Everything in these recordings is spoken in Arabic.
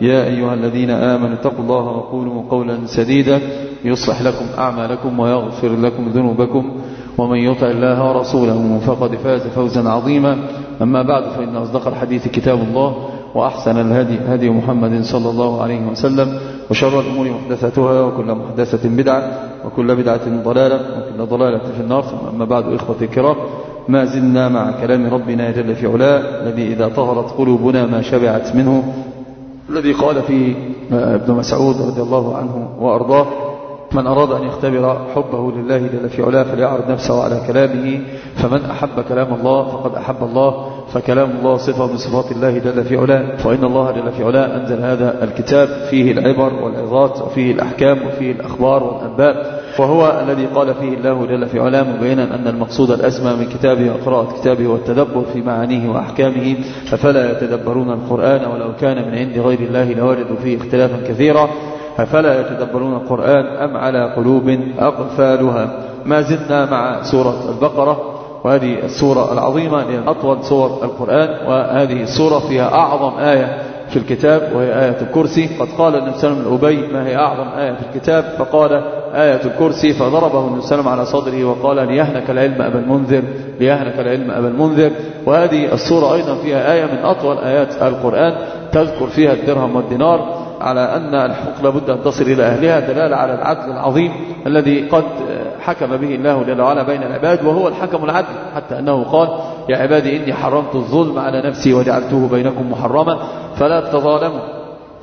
يا أيها الذين آمنوا اتقوا الله وقولوا قولا سديدا يصلح لكم أعمالكم ويغفر لكم ذنوبكم ومن يطع الله ورسوله فقد فاز فوزا عظيما أما بعد فإن أصدق الحديث كتاب الله وأحسن الهدي هدي محمد صلى الله عليه وسلم وشر الأمور محدثاتها وكل محدثة بدعة وكل بدعة ضلالة وكل ضلالة في النار أما بعد إخوة الكرام ما زلنا مع كلام ربنا جل في علاه الذي إذا طهرت قلوبنا ما شبعت منه الذي قال فيه ابن مسعود رضي الله عنه وأرضاه من أراد أن يختبر حبه لله جل في علاه فليعرض نفسه على كلامه. فمن أحب كلام الله فقد أحب الله فكلام الله صفة من صفات الله جل في علاه. فإن الله جل في علاه أنزل هذا الكتاب فيه العبر والعظات وفيه الأحكام وفيه الأخبار والأنباء. وهو الذي قال فيه الله جل في علاه مبينا أن المقصود الأسمى من كتابه وقراءة كتابه والتدبر في معانيه وأحكامه. أفلا يتدبرون القرآن ولو كان من عند غير الله لوجدوا فيه اختلافا كثيرا. أفلا يتدبرون القرآن أم على قلوب أقفالها؟ ما زلنا مع سورة البقرة وهذه السورة العظيمة لأن أطول سور القرآن وهذه السورة فيها أعظم آية في الكتاب وهي آية الكرسي. قد قال النبي صلى الله عليه وسلم الأبي ما هي أعظم آية في الكتاب؟ فقال آية الكرسي فضربه النبي صلى الله عليه وسلم على صدره وقال ليهنك العلم أبا المنذر ليهنك العلم أبا المنذر. وهذه السورة أيضا فيها آية من أطول آيات القرآن تذكر فيها الدرهم والدينار. على أن الحقوق لابد أن تصل إلى أهلها دلالة على العدل العظيم الذي قد حكم به الله جل وعلا بين العباد وهو الحكم العدل. حتى أنه قال يا عبادي إني حرمت الظلم على نفسي وجعلته بينكم محرما فلا تظالموا.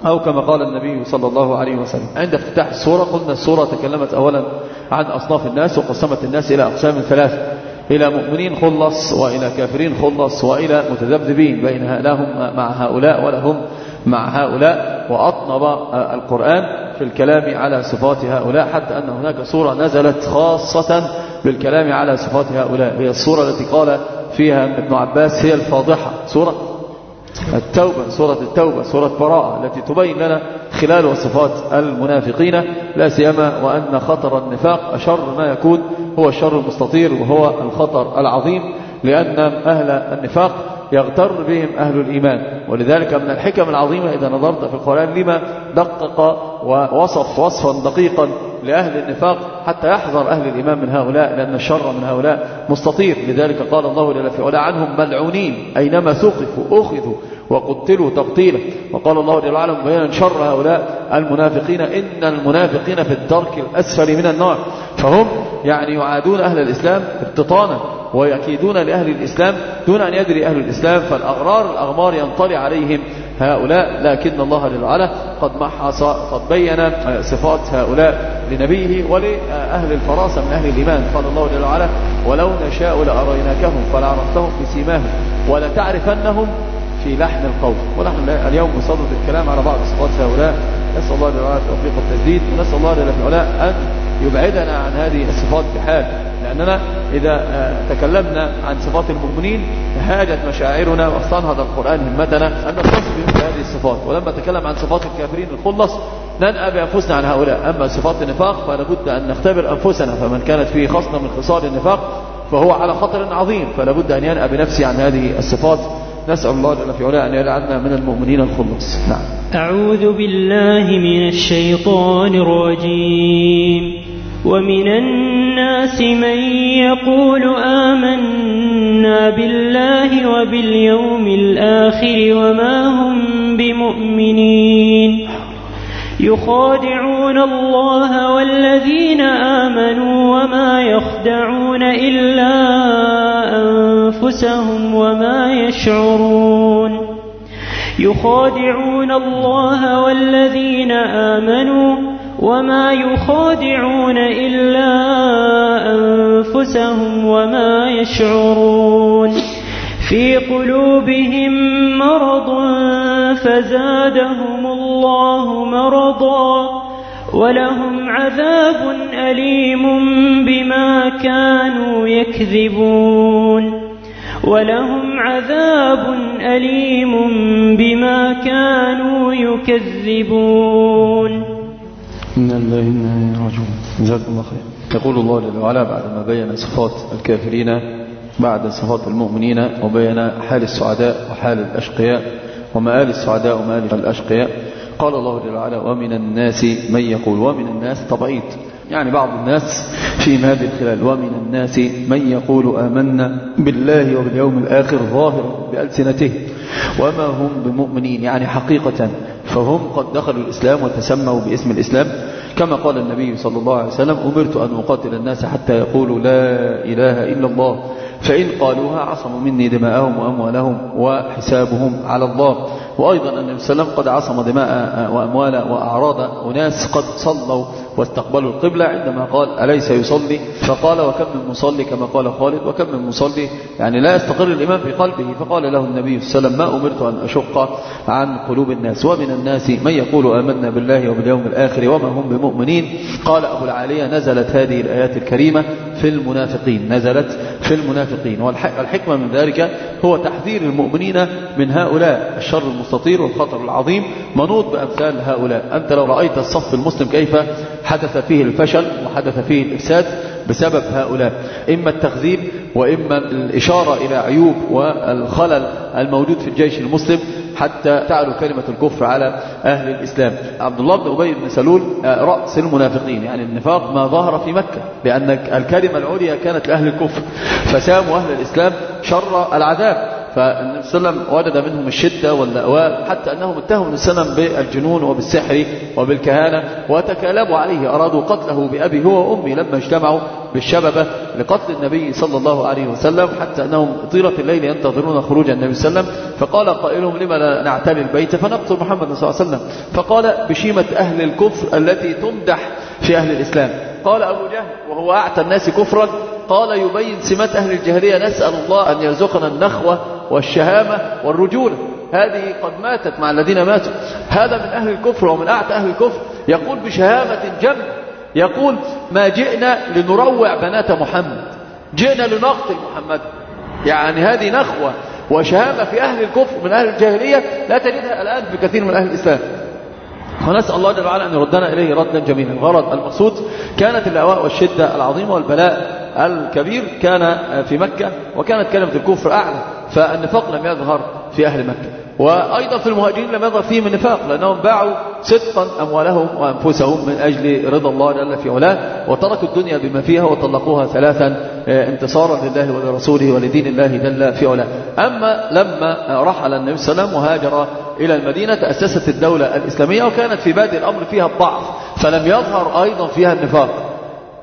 أو كما قال النبي صلى الله عليه وسلم. عند افتتاح السورة قلنا السورة تكلمت أولا عن أصناف الناس وقسمت الناس إلى أقسام ثلاثة إلى مؤمنين خلص وإلى كافرين خلص وإلى متذبذبين بين لهم مع هؤلاء ولهم مع هؤلاء وأطنب القرآن في الكلام على صفات هؤلاء حتى أن هناك سورة نزلت خاصة بالكلام على صفات هؤلاء. هي السورة التي قال فيها ابن عباس هي الفاضحة. سورة التوبة سورة التوبة سورة براءة التي تبين لنا خلال وصفات المنافقين. لا سيما وأن خطر النفاق أشر ما يكون هو الشر المستطير وهو الخطر العظيم لأن أهل النفاق يغتر بهم أهل الإيمان. ولذلك من الحكم العظيمة إذا نظرت في القرآن لما دقق ووصف وصفا دقيقا لأهل النفاق حتى يحذر أهل الإيمان من هؤلاء لأن الشر من هؤلاء مستطير. لذلك قال الله جل في علا عنهم ملعونين أينما ثقفوا أخذوا وقتلوا تقتيلا. وقال الله جل وعلا مبينا شر هؤلاء المنافقين إن المنافقين في الدرك الأسفل من النار. فهم يعني يعادون أهل الإسلام ابتطانا ويكيدون لأهل الإسلام دون أن يدري أهل الإسلام فالأغرار الأغمار ينطلي عليهم هؤلاء لكن الله جل وعلا قد محص قد بين صفات هؤلاء لنبيه ولأهل الفراسة من أهل الإيمان. قال الله جل وعلا ولو نشاء لأريناكهم فلعرفتهم في سيماهم ولتعرفنهم في لحن القول. ونحن اليوم نصدد الكلام على بعض صفات هؤلاء. نسأل الله وعلا التوفيق والتسديد ونسأل الله جل وعلا أن يبعدنا عن هذه الصفات بحال لأننا إذا تكلمنا عن صفات المؤمنين هاجت مشاعرنا واستنهض القرآن همتنا أن نتصف بمثل هذه الصفات. ولما تكلم عن صفات الكافرين الخلص ننأى بأنفسنا عن هؤلاء. أما صفات النفاق فلابد أن نختبر أنفسنا فمن كانت فيه خصلة من خصال النفاق فهو على خطر عظيم فلابد أن ينأى بنفسه عن هذه الصفات. نسأل الله جل في علاه أن يجعلنا من المؤمنين الخلص نعم. أعوذ بالله من الشيطان الرجيم. ومن الناس من يقول آمنا بالله وباليوم الآخر وما هم بمؤمنين. يخادعون الله والذين آمنوا وما يخدعون إلا أنفسهم وما يشعرون يخادعون الله والذين آمنوا وما يخادعون إلا أنفسهم وما يشعرون في قلوبهم مرض فزادهم الله مرضا ولهم عذاب أليم بما كانوا يكذبون ولهم عذاب أليم بما كانوا يكذبون إن الله إنا راجعون. جزاكم الله خير. يقول الله جل وعلا بعدما بين صفات الكافرين بعد صفات المؤمنين وبين حال السعداء وحال الأشقياء ومآل السعداء ومآل الأشقياء. قال الله جل وعلا ومن الناس من يقول ومن الناس تبعيد يعني بعض الناس في هذه الخلال. ومن الناس من يقول آمنا بالله وباليوم الآخر ظاهرا بألسنته. وما هم بمؤمنين. يعني حقيقة فهم قد دخلوا الإسلام وتسموا باسم الإسلام. كما قال النبي صلى الله عليه وسلم أمرت أن أقاتل الناس حتى يقولوا لا إله إلا الله. فإن قالوها عصموا مني دماءهم وأموالهم وحسابهم على الله. وأيضا النبي صلى الله عليه وسلم قد عصم دماء وأموال وأعراض أناس قد صلوا واستقبلوا القبلة عندما قال أليس يصلي؟ فقال وكم من مصلي كما قال خالد وكم من مصلي؟ يعني لا يستقر الإيمان في قلبه. فقال له النبي صلى الله عليه وسلم ما أمرت أن أشق عن قلوب الناس ومن الناس من يقول آمنا بالله وباليوم الآخر وما هم بمؤمنين؟ قال أبو العالية نزلت هذه الآيات الكريمة في المنافقين نزلت في المنافقين. والحكمة من ذلك هو تحذير المؤمنين من هؤلاء الشر المستطير والخطر العظيم منوط بأمثال هؤلاء. أنت لو رأيت الصف المسلم كيف حدث فيه الفشل وحدث فيه الإفساد بسبب هؤلاء. إما التخذيب وإما الإشارة إلى عيوب والخلل الموجود في الجيش المسلم حتى تعلو كلمة الكفر على أهل الإسلام. عبد الله بن أبي بن سلول رأس المنافقين يعني النفاق ما ظهر في مكة لأن الكلمة العليا كانت لأهل الكفر. فساموا أهل الإسلام شر العذاب. فالنبي صلى الله عليه وسلم وجد منهم الشدة واللأواء حتى أنهم اتهموا النبي صلى الله عليه وسلم بالجنون وبالسحر وبالكهانة وتكالبوا عليه أرادوا قتله بأبي هو وأمي لما اجتمعوا بالشببة لقتل النبي صلى الله عليه وسلم حتى أنهم طيلة الليل ينتظرون خروج النبي صلى الله عليه وسلم. فقال قائلهم لما لا نعتلي البيت؟ فنقتل محمد صلى الله عليه وسلم. فقال بشيمة أهل الكفر التي تمدح في أهل الإسلام. قال أبو جهل وهو أعتى الناس كفرا قال يبين سمات أهل الجاهلية نسأل الله أن يرزقنا النخوة والشهامة والرجولة هذه قد ماتت مع الذين ماتوا. هذا من أهل الكفر ومن أعتى أهل الكفر. يقول بشهامة جم. يقول ما جئنا لنروع بنات محمد. جئنا لنقتل محمد. يعني هذه نخوة. وشهامة في أهل الكفر من أهل الجاهلية لا تجدها الآن في كثير من أهل الإسلام. ونسأل الله جل وعلا أن يردنا إليه ردا جميلا. الغرض المقصود كانت الأواء والشدة العظيمة والبلاء الكبير كان في مكة وكانت كلمة الكفر أعلى فالنفاق لم يظهر في أهل مكة. وأيضا في المهاجرين لم يظهر فيهم النفاق لأنهم باعوا صدقا أموالهم وأنفسهم من أجل رضا الله جل في علاه وتركوا الدنيا بما فيها وطلقوها ثلاثا انتصارا لله ولرسوله ولدين الله جل في علاه. أما لما رحل النبي صلى الله عليه وسلم وهاجر إلى المدينة تأسست الدولة الإسلامية وكانت في بادئ الأمر فيها الضعف فلم يظهر أيضا فيها النفاق.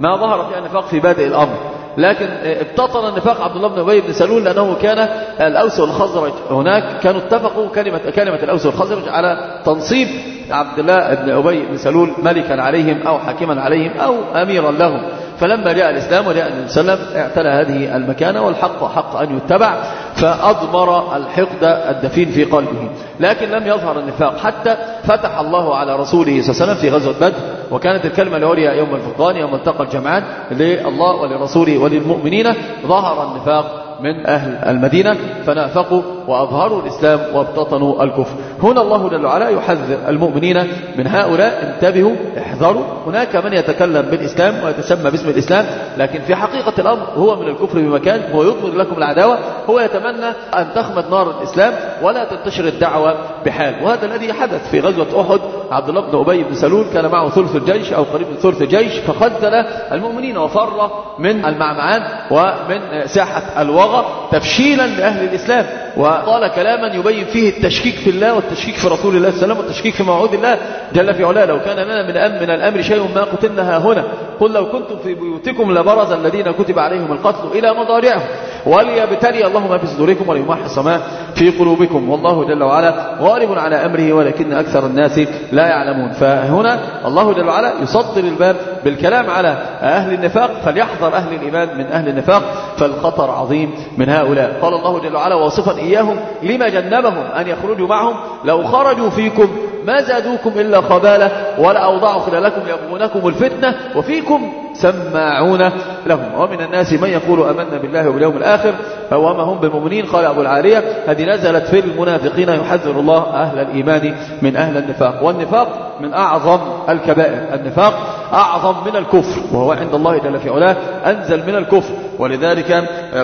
ما ظهر فيها النفاق في بادئ الأمر. لكن ابتطن النفاق عبد الله بن أبي بن سلول لأنه كان الأوس والخزرج هناك كانوا اتفقوا كلمة, كلمة الأوس والخزرج على تنصيب عبد الله بن أبي بن سلول ملكا عليهم أو حاكما عليهم أو أميرا لهم. فلما جاء الإسلام وجاء النبي صلى الله عليه وسلم اعتلى هذه المكانة والحق حق أن يتبع فأضمر الحقد الدفين في قلبه. لكن لم يظهر النفاق. حتى فتح الله على رسوله صلى الله عليه وسلم في غزوة بدر وكانت الكلمة العليا يوم الفرقان يوم التقى الجمعان لله ولرسوله وللمؤمنين ظهر النفاق من أهل المدينة فنافقوا وأظهروا الإسلام وابتطنوا الكفر. هنا الله جل وعلا يحذر المؤمنين من هؤلاء. انتبهوا احذروا. هناك من يتكلم بالإسلام ويتسمى باسم الإسلام لكن في حقيقة الأمر هو من الكفر بمكان هو يضمر لكم العداوة. هو يتمنى أن تخمد نار الإسلام ولا تنتشر الدعوة بحال. وهذا الذي حدث في غزوة أحد. عبد الله بن أبي بن سلول كان معه ثلث الجيش أو قريب من ثلث الجيش فخذل المؤمنين وفر من المعمعان ومن ساحة الوغى تفشيلا لأهل الإسلام. وقال كلاما يبين فيه التشكيك في الله والتشكيك في رسول الله وسلم والتشكيك في موعود الله جل في علاه. لو كان لنا من من الأمر شيء ما قتلنا هنا. قل لو كنتم في بيوتكم لبرز الذين كتب عليهم القتل إلى مضارعهم وليبتلي الله ما في صدوركم وليمحص ما في قلوبكم. والله جل وعلا غالب على أمره ولكن أكثر الناس لا يعلمون. فهنا الله جل وعلا يصدر الباب بالكلام على أهل النفاق فليحذر أهل الإيمان من أهل النفاق. فالخطر عظيم من هؤلاء. قال الله جل وعلا واصفا إياهم لما جنبهم أن يخرجوا معهم لو خرجوا فيكم ما زادوكم إلا خبالة ولا أوضعوا خلالكم يبغونكم الفتنة وفيكم سماعون لهم. ومن الناس من يقول أمنا بالله وباليوم الآخر فوما هم بمؤمنين قال أبو العالية هذه نزلت في المنافقين يحذر الله أهل الإيمان من أهل النفاق. والنفاق من أعظم الكبائر. النفاق أعظم من الكفر وهو عند الله جل في علاه أنزل من الكفر. ولذلك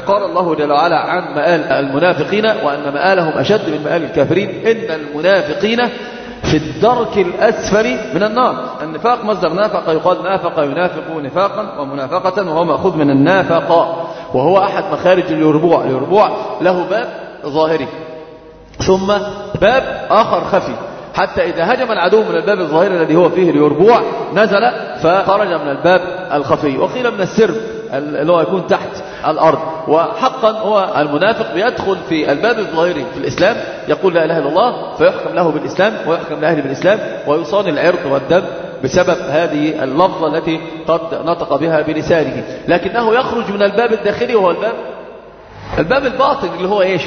قال الله جل وعلا عن مآل المنافقين وأن مآلهم أشد من مآل الكافرين. إن المنافقين في الدرك الأسفل من النار. النفاق مصدر نافق يقال نافق ينافق نفاقا ومنافقة وهو مأخوذ من النافق وهو أحد مخارج اليربوع. اليربوع له باب ظاهري. ثم باب آخر خفي. حتى إذا هجم العدو من الباب الظاهري الذي هو فيه اليربوع نزل فخرج من الباب الخفي. وقيل من السرب اللي هو يكون تحت الأرض. وحقا هو المنافق بيدخل في الباب الظاهري في الإسلام يقول لا إله إلا الله فيحكم له بالإسلام ويحكم لأهل بالإسلام ويصان العرض والدم بسبب هذه اللفظة التي قد نطق بها بلسانه. لكنه يخرج من الباب الداخلي وهو الباب الباب الباطن اللي هو إيش؟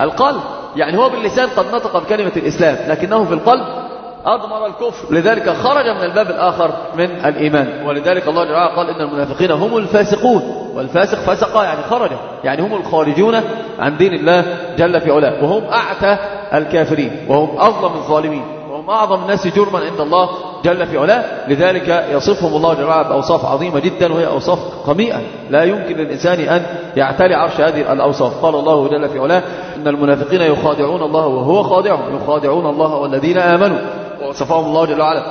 القلب. يعني هو باللسان قد نطق بكلمة الإسلام لكنه في القلب أضمر الكفر. لذلك خرج من الباب الآخر من الإيمان. ولذلك الله جل وعلا قال إن المنافقين هم الفاسقون. والفاسق فسق يعني خرج. يعني هم الخارجون عن دين الله جل في علاه. وهم أعتى الكافرين. وهم أظلم الظالمين. وهم أعظم الناس جرما عند الله جل في علاه. لذلك يصفهم الله جل وعلا بأوصاف عظيمة جدا وهي أوصاف قميئة. لا يمكن للإنسان أن يعتلي عرش هذه الأوصاف. قال الله جل في علاه إن المنافقين يخادعون الله وهو خادعهم. يخادعون الله والذين آمنوا. ووصفهم الله جل وعلا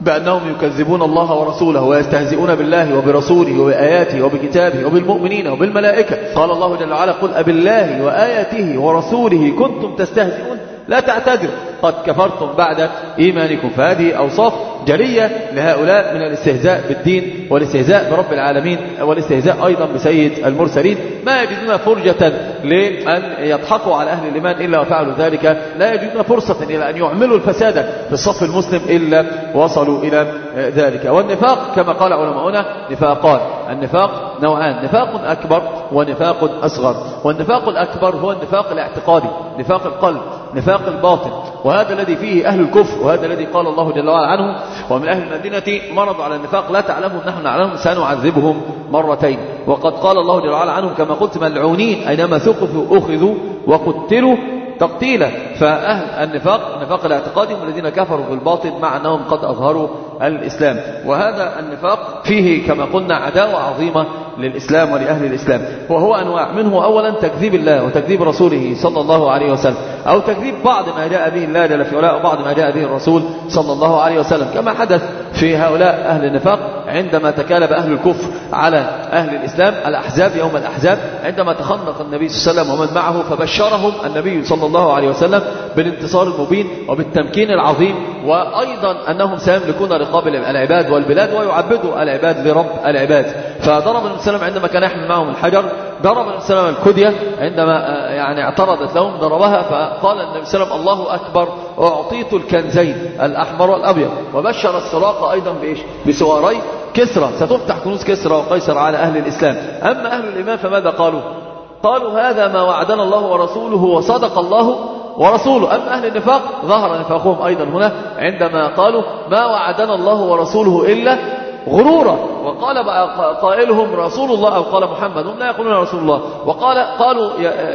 بأنهم يكذبون الله ورسوله ويستهزئون بالله وبرسوله وبآياته وبكتابه وبالمؤمنين وبالملائكة. قال الله جل وعلا قل أبالله وآياته ورسوله كنتم تستهزئون لا تعتذروا. قد كفرتم بعد إيمانكم. فهذه أوصاف جلية لهؤلاء من الاستهزاء بالدين والاستهزاء برب العالمين والاستهزاء أيضا بسيد المرسلين. ما يجدون فرجة لأن يضحكوا على أهل الإيمان إلا وفعلوا ذلك. لا يجدون فرصة إلى أن يعملوا الفساد في الصف المسلم إلا وصلوا إلى ذلك. والنفاق كما قال علماؤنا نفاقان. النفاق نوعان. نفاق أكبر ونفاق أصغر. والنفاق الأكبر هو النفاق الاعتقادي نفاق القلب نفاق الباطن. وهذا الذي فيه أهل الكفر وهذا الذي قال الله جل وعلا عنه ومن أهل المدينة مرضوا على النفاق لا تعلمهم نحن نعلمهم سنعذبهم مرتين. وقد قال الله جل وعلا عنهم كما قلت ملعونين أينما ثقفوا أخذوا وقتلوا تقتيلا. فأهل النفاق النفاق الاعتقادي هم الذين كفروا بالباطل مع أنهم قد أظهروا الإسلام. وهذا النفاق فيه كما قلنا عداوة عظيمة للإسلام ولأهل الإسلام. وهو أنواع. منه أولا تكذيب الله وتكذيب رسوله صلى الله عليه وسلم. أو تكذيب بعض ما جاء به الله جل في علاء وبعض ما جاء به الرسول صلى الله عليه وسلم. كما حدث في هؤلاء أهل النفاق عندما تكالب أهل الكفر على أهل الإسلام الأحزاب يوم الأحزاب عندما تخنق النبي صلى الله عليه وسلم ومن معه فبشرهم النبي صلى الله عليه وسلم بالانتصار المبين وبالتمكين العظيم وأيضا أنهم سيملكون رقاب العباد والبلاد ويعبدوا العباد لرب العباد. فضرب النبي صلى الله عليه وسلم عندما كان يحمل معهم الحجر ضرب النبي صلى الله عليه وسلم الكدية عندما يعني اعترضت لهم ضربها فقال النبي صلى الله عليه وسلم الله أكبر أعطيت الكنزين الأحمر والأبيض. وبشر السراق أيضا بإيش؟ بسواري كسرى. ستفتح كنوز كسرى وقيصر على أهل الإسلام. أما أهل الإيمان فماذا قالوا؟ قالوا هذا ما وعدنا الله ورسوله وصدق الله ورسوله. أما أهل النفاق ظهر نفاقهم أيضا هنا عندما قالوا ما وعدنا الله ورسوله إلا غرورا. وقال قائلهم رسول الله أو قال محمد هم لا يقولون رسول الله. وقال قالوا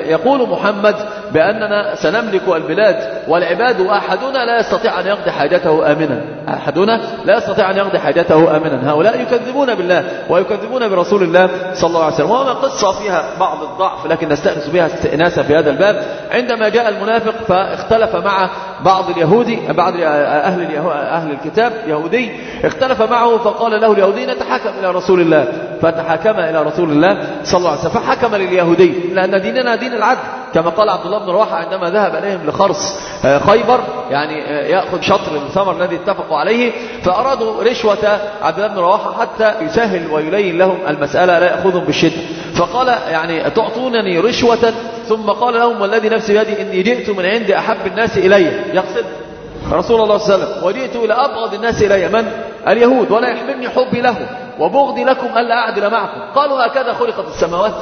يقول محمد بأننا سنملك البلاد والعباد وأحدنا لا يستطيع أن يقضي حاجته آمنا. أحدنا لا يستطيع أن يقضي حاجته آمنا. هؤلاء يكذبون بالله ويكذبون برسول الله صلى الله عليه وسلم. وهو قصة فيها بعض الضعف لكن نستأنس بها استئناسا في هذا الباب. عندما جاء المنافق فاختلف مع بعض اليهودي بعض أهل, أهل الكتاب يهودي اختلف معه فقال له اليهودي نتحكم إلى رسول الله. فتحكم إلى رسول الله صلى الله عليه وسلم. فحكم لليهودي لأن ديننا دين العدل. كما قال عبد الله بن رواحة عندما ذهب إليهم لخرص آه، خيبر يعني آه، يأخذ شطر الثمر الذي اتفقوا عليه فأرادوا رشوة عبد الله بن رواحة حتى يسهل ويلين لهم المسألة لا يأخذهم بالشدة. فقال يعني تعطونني رشوة؟ ثم قال لهم والذي نفسي بيدي إني جئت من عند أحب الناس إلي. يقصد رسول الله صلى الله عليه وسلم وجئت إلى أبغض الناس إلي من؟ اليهود ولا يحملني حبي له وبغضي لكم ألا أعدل معكم. قالوا هكذا خلقت السماوات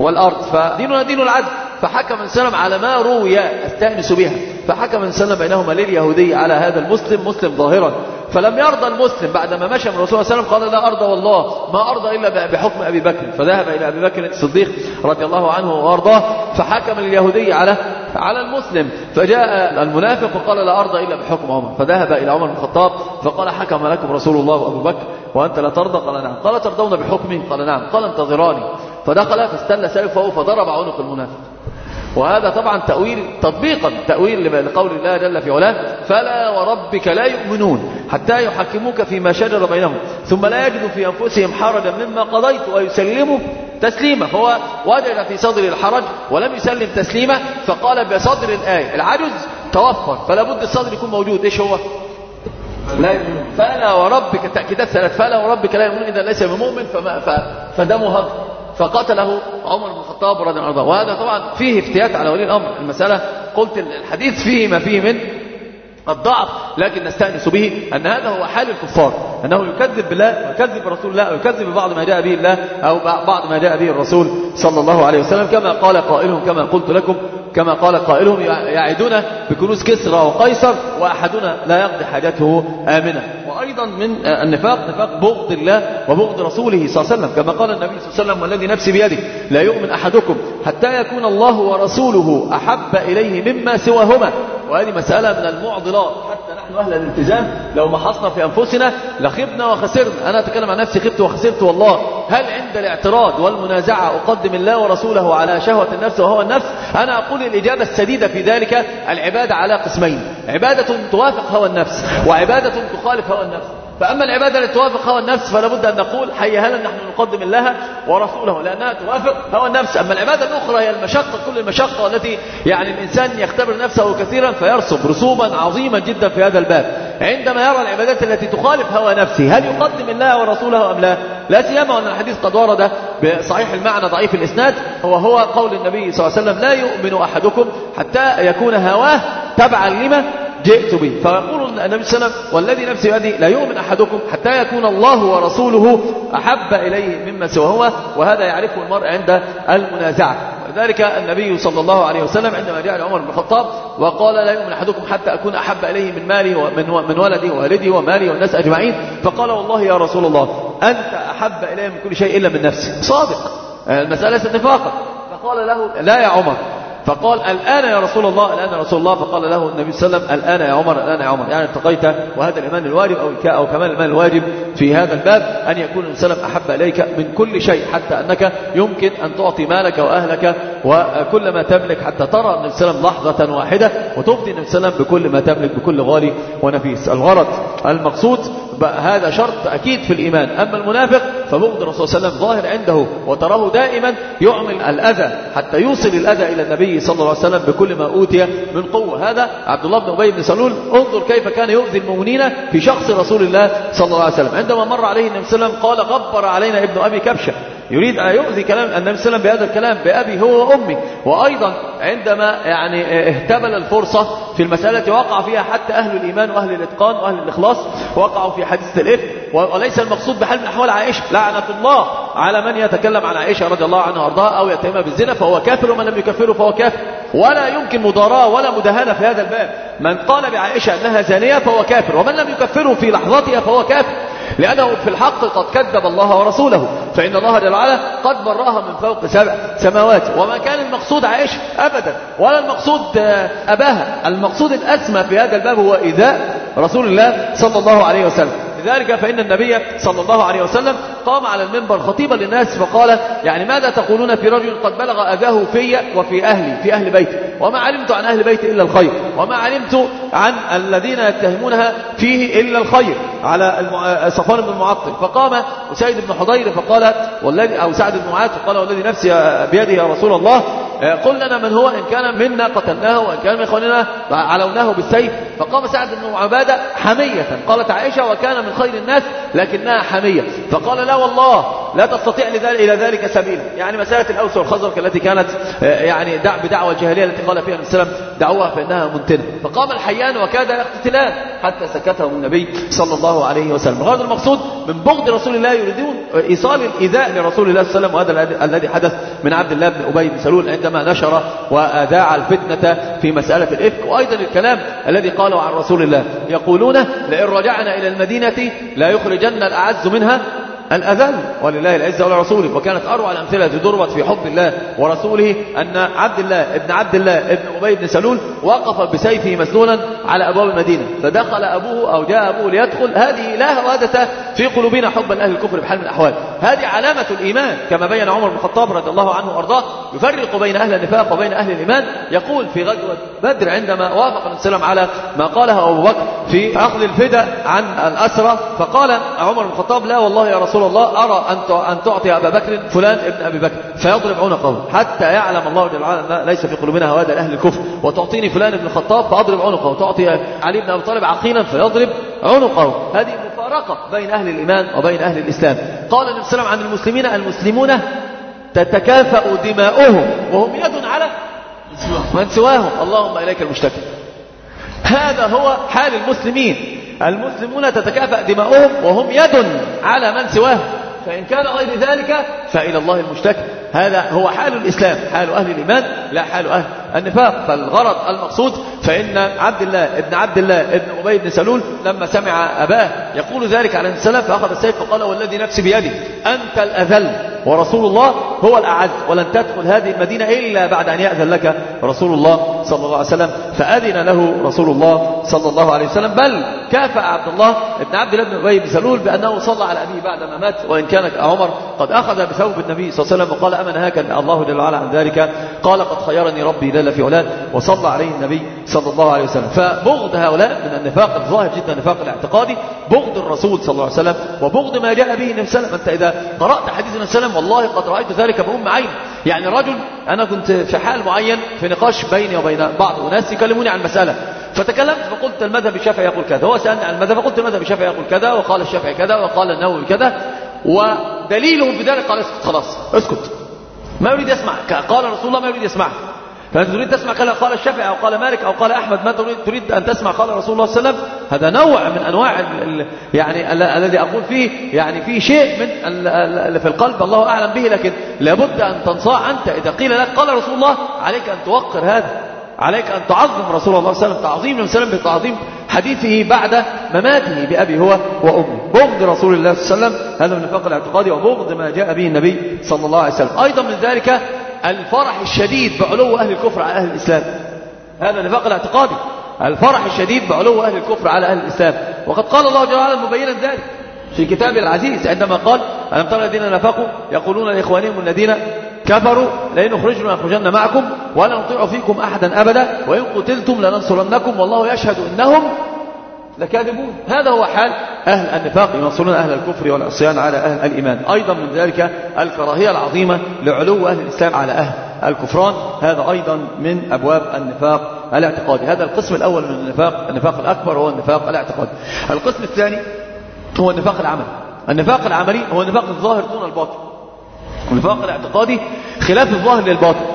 والأرض فديننا دين العدل. فحكم السلام على ما روي استأنس بها. فحكم السلام بينهما لليهودي على هذا المسلم مسلم ظاهرا. فلم يرضى المسلم بعدما مشى من الرسول صلى الله عليه وسلم قال لا أرضى والله ما أرضى إلا بحكم أبي بكر. فذهب إلى أبي بكر الصديق رضي الله عنه وأرضاه فحكم اليهودي على على المسلم. فجاء المنافق وقال لا أرضى إلا بحكم عمر. فذهب إلى عمر بن الخطاب فقال حكم لكم رسول الله وأبو بكر وأنت لا ترضى؟ قال نعم. قال ترضون بحكمه قال نعم. قال انتظراني. فدخل فاستل سيفه فضرب عنق المنافق. وهذا طبعا تأويل تطبيقا تأويل لقول الله جل في علاه فلا وربك لا يؤمنون حتى يحكموك فيما شجر بينهم. ثم لا يجدوا في أنفسهم حرجا مما قضيت ويسلموا تسليما. فهو وجد في صدر الحرج ولم يسلم تسليما فقال بصدر الآية. العجز توفر فلا بد الصدر يكون موجود. إيش هو؟ لا يؤمنون. فلا وربك تأكيدات ثلاث. فلا وربك لا يؤمنون إذا ليس بمؤمن فما فدمه هدر فقتله عمر بن الخطاب رضي الله عنه. وهذا طبعا فيه افتيات على ولي الأمر. المسألة قلت الحديث فيه ما فيه من الضعف لكن نستأنس به أن هذا هو حال الكفار أنه يكذب بالله ويكذب برسول الله ويكذب ببعض ما جاء به الله أو بعض ما جاء به الرسول صلى الله عليه وسلم كما قال قائلهم كما قلت لكم كما قال قائلهم يعدون بكنوز كسرى وقيصر وأحدنا لا يقضي حاجته آمنة. وأيضا من النفاق نفاق بغض الله وبغض رسوله صلى الله عليه وسلم. كما قال النبي صلى الله عليه وسلم والذي نفسي بيده لا يؤمن أحدكم حتى يكون الله ورسوله أحب إليه مما سواهما. وهذه مسألة من المعضلات. حتى نحن أهل الالتزام. لو محصنا في أنفسنا لخبنا وخسرنا. أنا أتكلم عن نفسي خبت وخسرت والله. هل عند الاعتراض والمنازعة أقدم الله ورسوله على شهوة النفس وهو النفس؟ أنا أقول الإجابة السديدة في ذلك العبادة على قسمين. عبادة توافق هوى النفس وعبادة تخالف هوى النفس. فأما العبادة التي توافق هوى النفس فلا بد أن نقول حي هلا نحن نقدم الله ورسوله لأنها توافق هوى النفس. أما العبادة الأخرى هي المشقة كل المشقة التي يعني الإنسان يختبر نفسه كثيرا فيرسب رسوبا عظيما جدا في هذا الباب. عندما يرى العبادات التي تخالف هوى نفسه هل يقدم الله ورسوله أم لا؟ لا سيما أن الحديث قد ورد بصحيح المعنى ضعيف الإسناد هو هو قول النبي صلى الله عليه وسلم لا يؤمن أحدكم حتى يكون هواه تبعا لما جئت به. فيقول النبي صلى الله عليه وسلم والذي نفسي بيده لا يؤمن أحدكم حتى يكون الله ورسوله أحب إليه مما سواه وهذا يعرفه المرء عند المنازعة. ذلك النبي صلى الله عليه وسلم عندما جاء لعمر بن الخطاب وقال لا يؤمن أحدكم حتى أكون أحب إليه من مالي ومن من ولدي ووالدي ومالي والناس أجمعين. فقال والله يا رسول الله أنت أحب إليه من كل شيء إلا من نفسي. صادق. المسألة ليست نفاقا فقال له لا يا عمر. فقال الآن يا رسول الله الآن يا رسول الله فقال له النبي صلى الله عليه وسلم الآن يا عمر الآن يا عمر يعني ارتقيت وهذا الإيمان الواجب أو أو كمال الإيمان الواجب في هذا الباب أن يكون وسلم أحب إليك من كل شيء حتى أنك يمكن أن تعطي مالك وأهلك وكل ما تملك حتى ترى النبي صلى الله عليه وسلم لحظة واحدة وتفضي النبي صلى الله عليه وسلم بكل ما تملك بكل غالي ونفيس. الغرض المقصود هذا شرط أكيد في الإيمان. أما المنافق فبغض الرسول صلى الله عليه وسلم ظاهر عنده وتراه دائما يعمل الأذى حتى يوصل الأذى إلى النبي صلى الله عليه وسلم بكل ما أوتي من قوة. هذا عبد الله بن أبي بن سلول انظر كيف كان يؤذي المؤمنين في شخص رسول الله صلى الله عليه وسلم. عندما مر عليه النبي صلى الله عليه وسلم قال غبر علينا ابن أبي كبشة. يريد أن يؤذي كلام النبي صلى الله عليه وسلم بهذا الكلام بأبي هو وأمي. وأيضا عندما يعني اهتبل الفرصة في المسألة وقع فيها حتى أهل الإيمان وأهل الإتقان وأهل الإخلاص وقعوا في حديث الإفك. وليس المقصود بحال من أحوال عائشة. لعنة الله على من يتكلم عن عائشة رضي الله عنها وأرضاها أو يتهم بالزنا فهو كافر ومن لم يكفره فهو كافر. ولا يمكن مضاراة ولا مداهنة في هذا الباب. من قال بعائشة أنها زانية فهو كافر ومن لم يكفره في لحظتها فهو كافر. لأنه في الحق قد كذب الله ورسوله فإن الله جل وعلا قد براها من فوق سبع سماوات وما كان المقصود عائشة أبدا ولا المقصود أباها المقصود الأسمى في هذا الباب هو إذاء رسول الله صلى الله عليه وسلم. لذلك فإن النبي صلى الله عليه وسلم قام على المنبر خطيبا للناس فقال يعني ماذا تقولون في رجل قد بلغ أذاه في وفي أهلي في أهل بيتي وما علمت عن أهل بيتي إلا الخير وما علمت عن الذين يتهمونها فيه إلا الخير. على صفوان بن المعطل. فقام أسيد بن حضير فقال والذي أو سعد بن معاذ فقال والذي نفسي بيده يا رسول الله آه، قل لنا من هو إن كان منا قتلناه وإن كان من إخواننا علوناه بالسيف. فقام سعد بن عبادة حمية. قالت عائشة وكان من خير الناس لكنها حمية. فقال لا والله لا تستطيع لذلك إلى ذلك سبيلا. يعني مسألة الأوس والخزرج التي كانت آه، يعني دع بدعوة الجاهلية التي قال فيها وسلم دعوها فإنها منتنة فقام الحيان وكاد يقتتلان حتى سكتهم النبي صلى الله عليه وسلم. غير المقصود من بغض رسول الله يريدون إيصال الإيذاء لرسول الله صلى الله عليه وسلم. وهذا الذي حدث من عبد الله بن أبي بن سلول عندما نشر وأذاع الفتنة في مسألة الإفك. وأيضا الكلام الذي قاله عن رسول الله. يقولون لئن رجعنا إلى المدينة لا يخرجن الأعز منها. الأذل ولله العزة ولرسوله. وكانت أروع الأمثلة ضربت في حب الله ورسوله أن عبد الله ابن عبد الله ابن أبي بن سلول وقف بسيفه مسنونا على أبواب المدينة. فدخل أبوه أو جاء أبوه ليدخل هذه لا هوادة في قلوبنا حبا أهل الكفر بحال من الأحوال. هذه علامة الإيمان. كما بين عمر بن الخطاب رضي الله عنه وأرضاه يفرق بين أهل النفاق وبين أهل الإيمان. يقول في غزوة بدر عندما وافق النبي صلى الله عليه وسلم على ما قاله أبو بكر في أخذ الفداء عن الأسرى فقال عمر بن الخطاب لا والله يا رسول الله أرى أن تعطي أبا بكر فلان ابن أبي بكر. فيضرب عنقه حتى يعلم الله جل وعلا ليس في قلوبنا هوادا لأهل الكفر. وتعطيني فلان ابن الخطاب فأضرب عنقه. وتعطي علي بن أبي طالب عقيلا فيضرب عنقه. هذه مفارقة بين أهل الإيمان وبين أهل الإسلام. قال النبي صلى الله عليه وسلم عن المسلمين المسلمون تتكافأ دماؤهم وهم يد على من سواهم. اللهم إليك المشتكي هذا هو حال المسلمين. المسلمون تتكافأ دماؤهم وهم يد على من سواهم فإن كان غير ذلك فإلى الله المشتكي. هذا هو حال الإسلام حال أهل الإيمان لا حال أهل النفاق. فالغرض المقصود فإن عبد الله ابن عبد الله ابن أبي بن سلول لما سمع أباه يقول ذلك على السلام فأخذ السيف فقال والذي نفسي بيدي أنت الأذل ورسول الله هو الأعز ولن تدخل هذه المدينة إلا بعد أن يأذن لك رسول الله صلى الله عليه وسلم. فأذن له رسول الله صلى الله عليه وسلم. بل كافأ عبد الله ابن عبد الله بن أبي بن سلول بأنه صلى على أبيه بعدما مات وإن كان عمر قد أخذ بثوب النبي صلى الله عليه وسلم وقال أمن هكذا الله جل وعلا عن ذلك. قال قد خيرني ربي جل في علاه وصلى عليه النبي صلى الله عليه وسلم. فبغض هؤلاء من النفاق الظاهر جدا النفاق الاعتقادي بغض الرسول صلى الله عليه وسلم وبغض ما جاء به النبي صلى الله عليه وسلم. أنت إذا قرأت حديث النبي صلى الله عليه وسلم والله قد رأيت ذلك بأم عين. يعني رجل أنا كنت في حال معين في نقاش بيني وبين بعض الناس يكلموني عن مسألة. فتكلمت فقلت المذهب الشافعي يقول كذا هو سألني عن المذهب فقلت المذهب الشافعي يقول كذا وقال الشافعي كذا وقال النووي كذا ودليلهم في ذلك قال اسكت خلاص اسكت. ما يريد يسمع. قال رسول الله ما يريد يسمع. فأنت تريد تسمع كلام قال الشافعي أو قال مالك أو قال أحمد؟ ما تريد, تريد أن تسمع قال رسول الله صلى الله عليه وسلم؟ هذا نوع من أنواع يعني الذي أقول فيه يعني فيه شيء من اللي في القلب. الله أعلم به. لكن لابد أن تنصاع أنت. إذا قيل لك قال رسول الله عليك أن توقر هذا. عليك أن تعظم رسول الله صلى الله عليه وسلم. تعظيم وسلم بتعظيم حديثه بعد مماته بأبي هو وأمه. بغض رسول الله صلى الله عليه وسلم هذا من النفاق الاعتقادي وبغض ما جاء به النبي صلى الله عليه وسلم. أيضا من ذلك الفرح الشديد بعلو أهل الكفر على أهل الإسلام. هذا النفاق الاعتقادي الفرح الشديد بعلو أهل الكفر على أهل الإسلام. وقد قال الله جل وعلا مبينا ذلك في كتابه العزيز عندما قال ألم ترى الذين نفقوا يقولون لإخوانهم الذين كفروا لئن اخرجنا لنخرجن معكم ولا نطيع فيكم أحدا أبدا وإن قتلتم لننصرنكم والله يشهد إنهم لكاذبون. هذا هو حال أهل النفاق ينصرون أهل الكفر والعصيان على أهل الإيمان. أيضا من ذلك الكراهية العظيمة لعلو أهل الإسلام على أهل الكفران. هذا أيضا من أبواب النفاق الاعتقادي. هذا القسم الأول من النفاق النفاق الأكبر هو النفاق الاعتقادي. القسم الثاني هو النفاق العملي. النفاق العملي هو النفاق الظاهر دون الباطن. النفاق الاعتقادي خلاف الظاهر للباطن.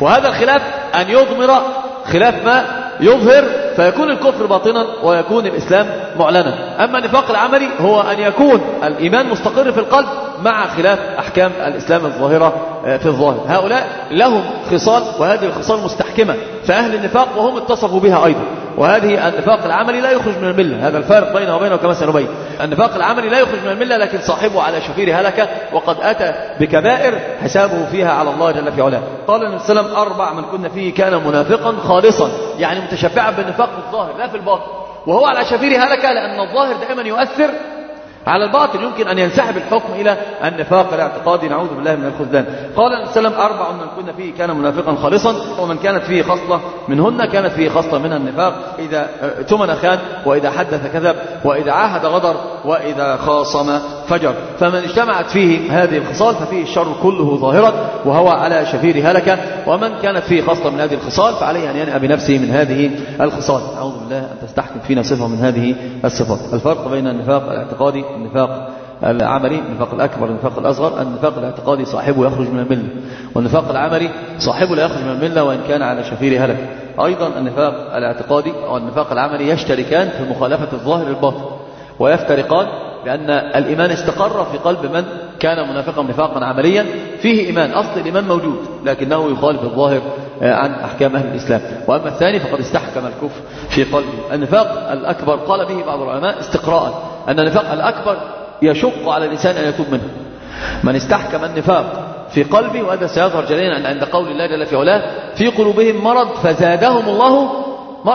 وهذا الخلاف أن يضمر خلاف ما يظهر فيكون الكفر باطنا ويكون الإسلام معلنا. أما النفاق العملي هو أن يكون الإيمان مستقر في القلب مع خلاف أحكام الإسلام الظاهرة في الظاهر. هؤلاء لهم خصال وهذه الخصال مستحكمة فأهل النفاق وهم اتصفوا بها أيضا. وهذه النفاق العملي لا يخرج من الملة. هذا الفارق بينه وبينه كما سنبين. النفاق العملي لا يخرج من الملة لكن صاحبه على شفير هلكة وقد أتى بكبائر حسابه فيها على الله جل في علاه. قال النبي صلى الله عليه وسلم أربع من كنا فيه كان منافقا خالصا. يعني متشبعا بالنفاق في الظاهر لا في الباطن. وهو على شفير هلكة لأن الظاهر دائما يؤثر على الباطل يمكن أن ينسحب الحكم إلى النفاق الاعتقادي. نعوذ بالله من الخذلان قال عليه وسلم أربع من كنا فيه كان منافقا خالصا ومن كانت فيه خصلة منهن كانت فيه خصلة من النفاق. إذا اؤتمن خان وإذا حدث كذب وإذا عاهد غدر وإذا خاصم فجر. فمن اجتمعت فيه هذه الخصال ففيه الشر كله ظاهرا وهو على شفير هلكة. ومن كانت فيه خصلة من هذه الخصال فعليه أن ينأى بنفسه من هذه الخصال. أعوذ بالله أن تستحكم فينا صفة من هذه الصفات. الفرق بين النفاق الاعتقادي النفاق العملي النفاق الأكبر النفاق الأصغر النفاق الاعتقادي صاحبه يخرج من الملة والنفاق العملي صاحبه لا يخرج من الملة وإن كان على شفير هلك. أيضا النفاق الاعتقادي أو النفاق العملي يشتركان في مخالفة الظاهر الباطن ويفترقان لأن الإيمان استقر في قلب من كان منافقا نفاقا عمليا فيه إيمان أصل الإيمان موجود لكنه يخالف الظاهر عن أحكام أهل الإسلام. وأما الثاني فقد استحكم الكفر في قلبه. النفاق الأكبر قال به بعض العلماء استقراء أن النفاق الأكبر يشق على الإنسان أن يتوب منه. من استحكم النفاق في قلبه وهذا سيظهر جليا عند قول الله جل في علاه في قلوبهم مرض فزادهم الله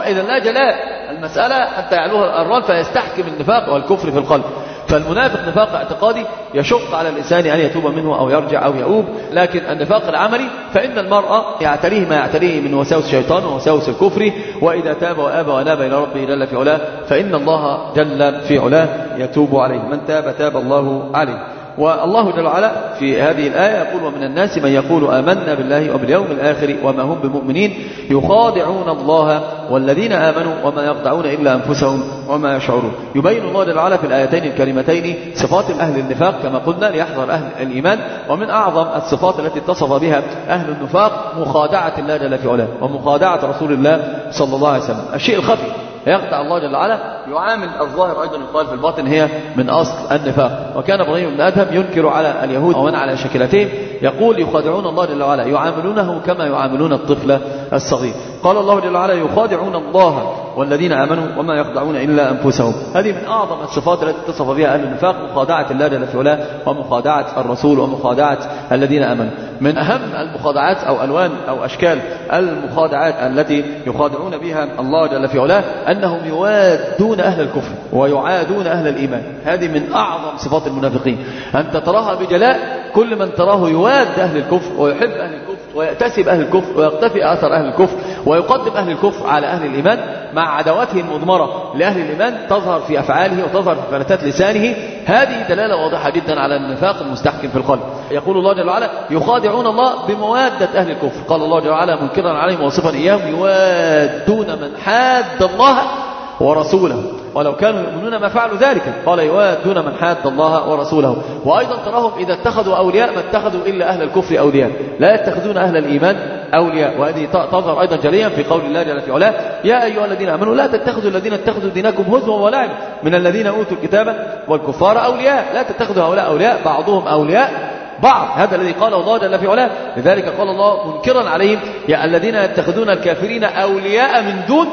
إذا لا جلاء المسألة حتى يعلوها الران فيستحكم النفاق والكفر في القلب. فالمنافق نفاق اعتقادي يشق على الإنسان أن يتوب منه أو يرجع أو يؤوب لكن النفاق العملي فإن المرأة يعتريه ما يعتريه من وساوس الشيطان ووساوس الكفر وإذا تاب وآب وناب إلى ربه جل في علاه فإن الله جل في علاه يتوب عليه. من تاب تاب الله عليه. والله جل وعلا في هذه الآية يقول ومن الناس من يقول آمنا بالله وباليوم الآخر وما هم بمؤمنين يخادعون الله والذين آمنوا وما يخدعون إلا أنفسهم وما يشعرون. يبين الله جل وعلا في الآيتين الكريمتين صفات أهل النفاق كما قلنا ليحذر أهل الإيمان ومن أعظم الصفات التي اتصف بها أهل النفاق مخادعة الله جل في علاه ومخادعة رسول الله صلى الله عليه وسلم. الشيء الخفي يخدع الله جل وعلا يعامل الظاهر أيضا يقال في الباطن هي من أصل النفاق. وكان إبراهيم بن أدهم ينكر على اليهود ومن على شكلتين يقول يخادعون الله جل وعلا يعاملونه كما يعاملون الطفل الصغير. قال الله جل وعلا يخادعون الله والذين آمنوا وما يخدعون إلا أنفسهم. هذه من أعظم الصفات التي اتصف بها أهل النفاق مخادعة الله جل في علاه ومخادعة الرسول ومخادعة الذين آمنوا. من أهم المخادعات أو ألوان أو أشكال المخادعات التي يخادعون بها الله جل في أنهم يوادون أهل الكفر ويعادون أهل الإيمان. هذه من أعظم صفات المنافقين. أنت تراها بجلاء كل من تراه يواد أهل الكفر ويحب أهل الكفر ويأتسب أهل الكفر ويقتفي أثر أهل الكفر ويقدم أهل الكفر على أهل الإيمان مع عداوته المضمرة لأهل الإيمان تظهر في أفعاله وتظهر في فلتات لسانه. هذه دلالة واضحة جدا على النفاق المستحكم في القلب. يقول الله جل وعلا يخادعون الله بموادة أهل الكفر. قال الله جل وعلا منكرا عليهم وصفا إياهم يوادون من حاد الله ورسوله. ولو كانوا يؤمنون ما فعلوا ذلك قال يوادون من حاد الله ورسوله. وأيضا تراهم إذا اتخذوا أولياء ما اتخذوا إلا أهل الكفر أولياء. لا يتخذون أهل الإيمان أولياء. وهذه تظهر أيضا جليا في قول الله جل في علاه يا أيها الذين آمنوا لا تتخذوا الذين اتخذوا دينكم هزوا ولعبا من الذين أوتوا الكتاب والكفار أولياء. لا تتخذوا هؤلاء أولياء بعضهم أولياء بعض. هذا الذي قاله الله جل في علاه. لذلك قال الله منكرا عليهم يا الذين يتخذون الكافرين أولياء من دون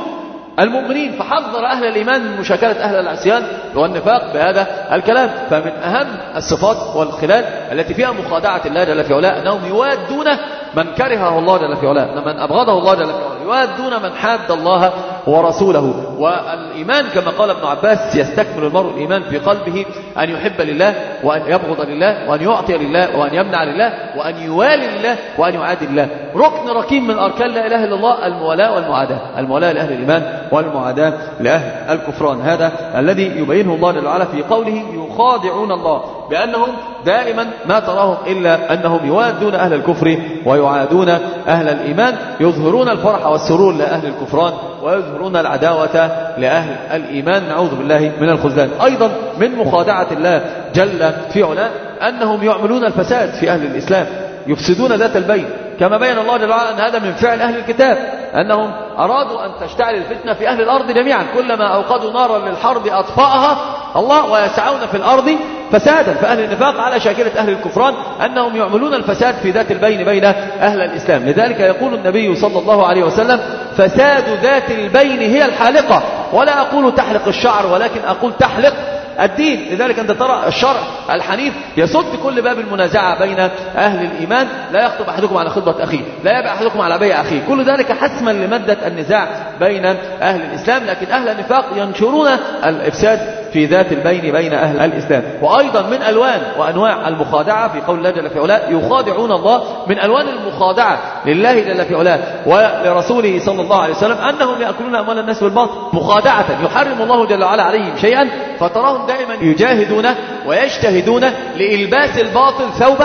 المؤمنين فحذر أهل الإيمان من مشاكلة أهل العصيان والنفاق بهذا الكلام. فمن أهم الصفات والخلال التي فيها مخادعة الله جل في علاه أنهم يوادون من كرهه الله جل في علاه من أبغضه الله جل في علاه يوادون من حاد الله ورسوله. والإيمان كما قال ابن عباس يستكمل المرء الإيمان في قلبه أن يحب لله وأن يبغض لله وأن يعطي لله وأن يمنع لله وأن يوالي لله وأن يعادي لله. ركن ركين من أركان لا إله إلا الله المولاة والمعاداة. المولاة لأهل الإيمان والمعاداة لأهل الكفران. هذا الذي يبينه الله جل وعلا في قوله يخادعون الله بأنهم دائما ما تراهم إلا أنهم يوادون أهل الكفر ويعادون أهل الإيمان يظهرون الفرح والسرور لأهل الكفران ويظهرون العداوة لأهل الإيمان. نعوذ بالله من الخذلان أيضا من مخادعة الله جل في علاه أنهم يعملون الفساد في أهل الإسلام يفسدون ذات البين كما بين الله جل وعلا أن هذا من فعل أهل الكتاب أنهم أرادوا أن تشتعل الفتنة في أهل الأرض جميعا. كلما أوقدوا نارا للحرب أطفأها الله ويسعون في الأرض فسادا. فأهل النفاق على شاكلة أهل الكفران أنهم يعملون الفساد في ذات البين بين أهل الإسلام. لذلك يقول النبي صلى الله عليه وسلم فساد ذات البين هي الحالقة. ولا أقول تحلق الشعر ولكن أقول تحلق الدين. لذلك أنت ترى الشرع الحنيف يسد كل باب المنازعة بين أهل الإيمان. لا يخطب أحدكم على خطبة أخيه لا يبع أحدكم على بيع أخيه. كل ذلك حسما لمادة النزاع بين أهل الإسلام. لكن أهل النفاق ينشرون الإفساد في ذات البين بين أهل الإسلام. وأيضا من ألوان وأنواع المخادعة في قول الله جل في علاه يخادعون الله من ألوان المخادعة لله جل في علاه ولرسوله صلى الله عليه وسلم أنهم يأكلون أموال الناس بالباطل مخادعة. يحرم الله جل وعلا عليهم شيئا فتراهم دائما يجاهدون ويجتهدون لإلباس الباطل ثوب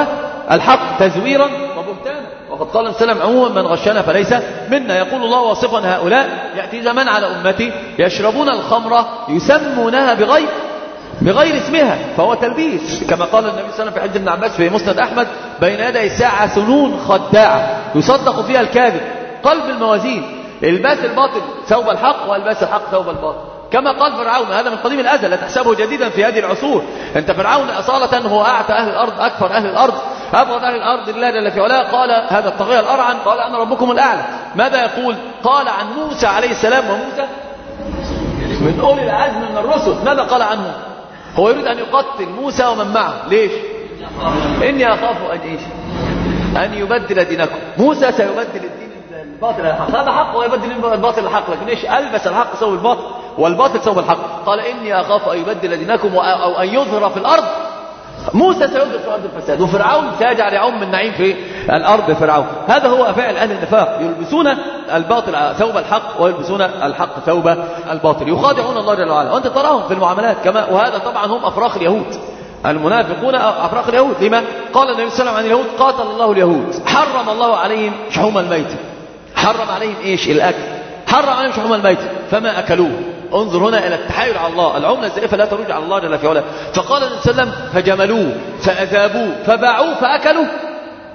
الحق تزويرا وقد قال السلام عموما من غشنا فليس منا. يقول الله واصفا هؤلاء يأتي زمان على أمتي يشربون الخمر يسمونها بغير بغير اسمها فهو تلبيس. كما قال النبي صلى الله عليه وسلم في حديث ابن عباس في مسند أحمد بين يدي الساعة سنون خداعة يصدق فيها الكاذب قلب الموازين الباس الباطل ثوب الحق والباس الحق ثوب الباطل. كما قال فرعون هذا من قديم الأزل لا تحسبه جديدا في هذه العصور. أنت فرعون أصالة هو أعتى أهل الأرض أكثر أهل الأرض. أبغض أهل الأرض الله جل في علاه. قال هذا الطغية الأرعن قال أنا ربكم الأعلى. ماذا يقول؟ قال عن موسى عليه السلام. وموسى من أولي العزم من الرسل. ماذا قال عنه؟ هو يريد أن يقتل موسى ومن معه. ليش؟ إني أخاف أن إيش؟ أن يبدل دينكم. موسى سيبدل الدين الباطل الحق هذا حق. ويبدل الباطل الحق لكن إيش؟ ألبس الحق سوى الباطل. والباطل سوى الحق. قال إني أخاف أن يبدل دينكم أو أن يظهر في الأرض موسى سيظهر في الأرض الفساد وفرعون سيجعل يعم من نعيم في الأرض فرعون. هذا هو فعل أهل النفاق يلبسون الباطل ثوب الحق ويلبسون الحق ثوب الباطل يخادعون الله جل وعلا. وأنت تراهم في المعاملات كما وهذا طبعا هم أفراخ اليهود. المنافقون أفراخ اليهود لما قال النبي صلى الله عليه وسلم عن اليهود قاتل الله اليهود حرم الله عليهم شحوم الميت. حرم عليهم إيش؟ الأكل. حرم عليهم شحوم الميت فما أكلوه. انظر هنا إلى التحايل على الله العملة الزائفة لا ترجع على الله جل في علاه. فقال النبي صلى الله عليه وسلم فجملوه فأذابوه فباعوه فأكلوا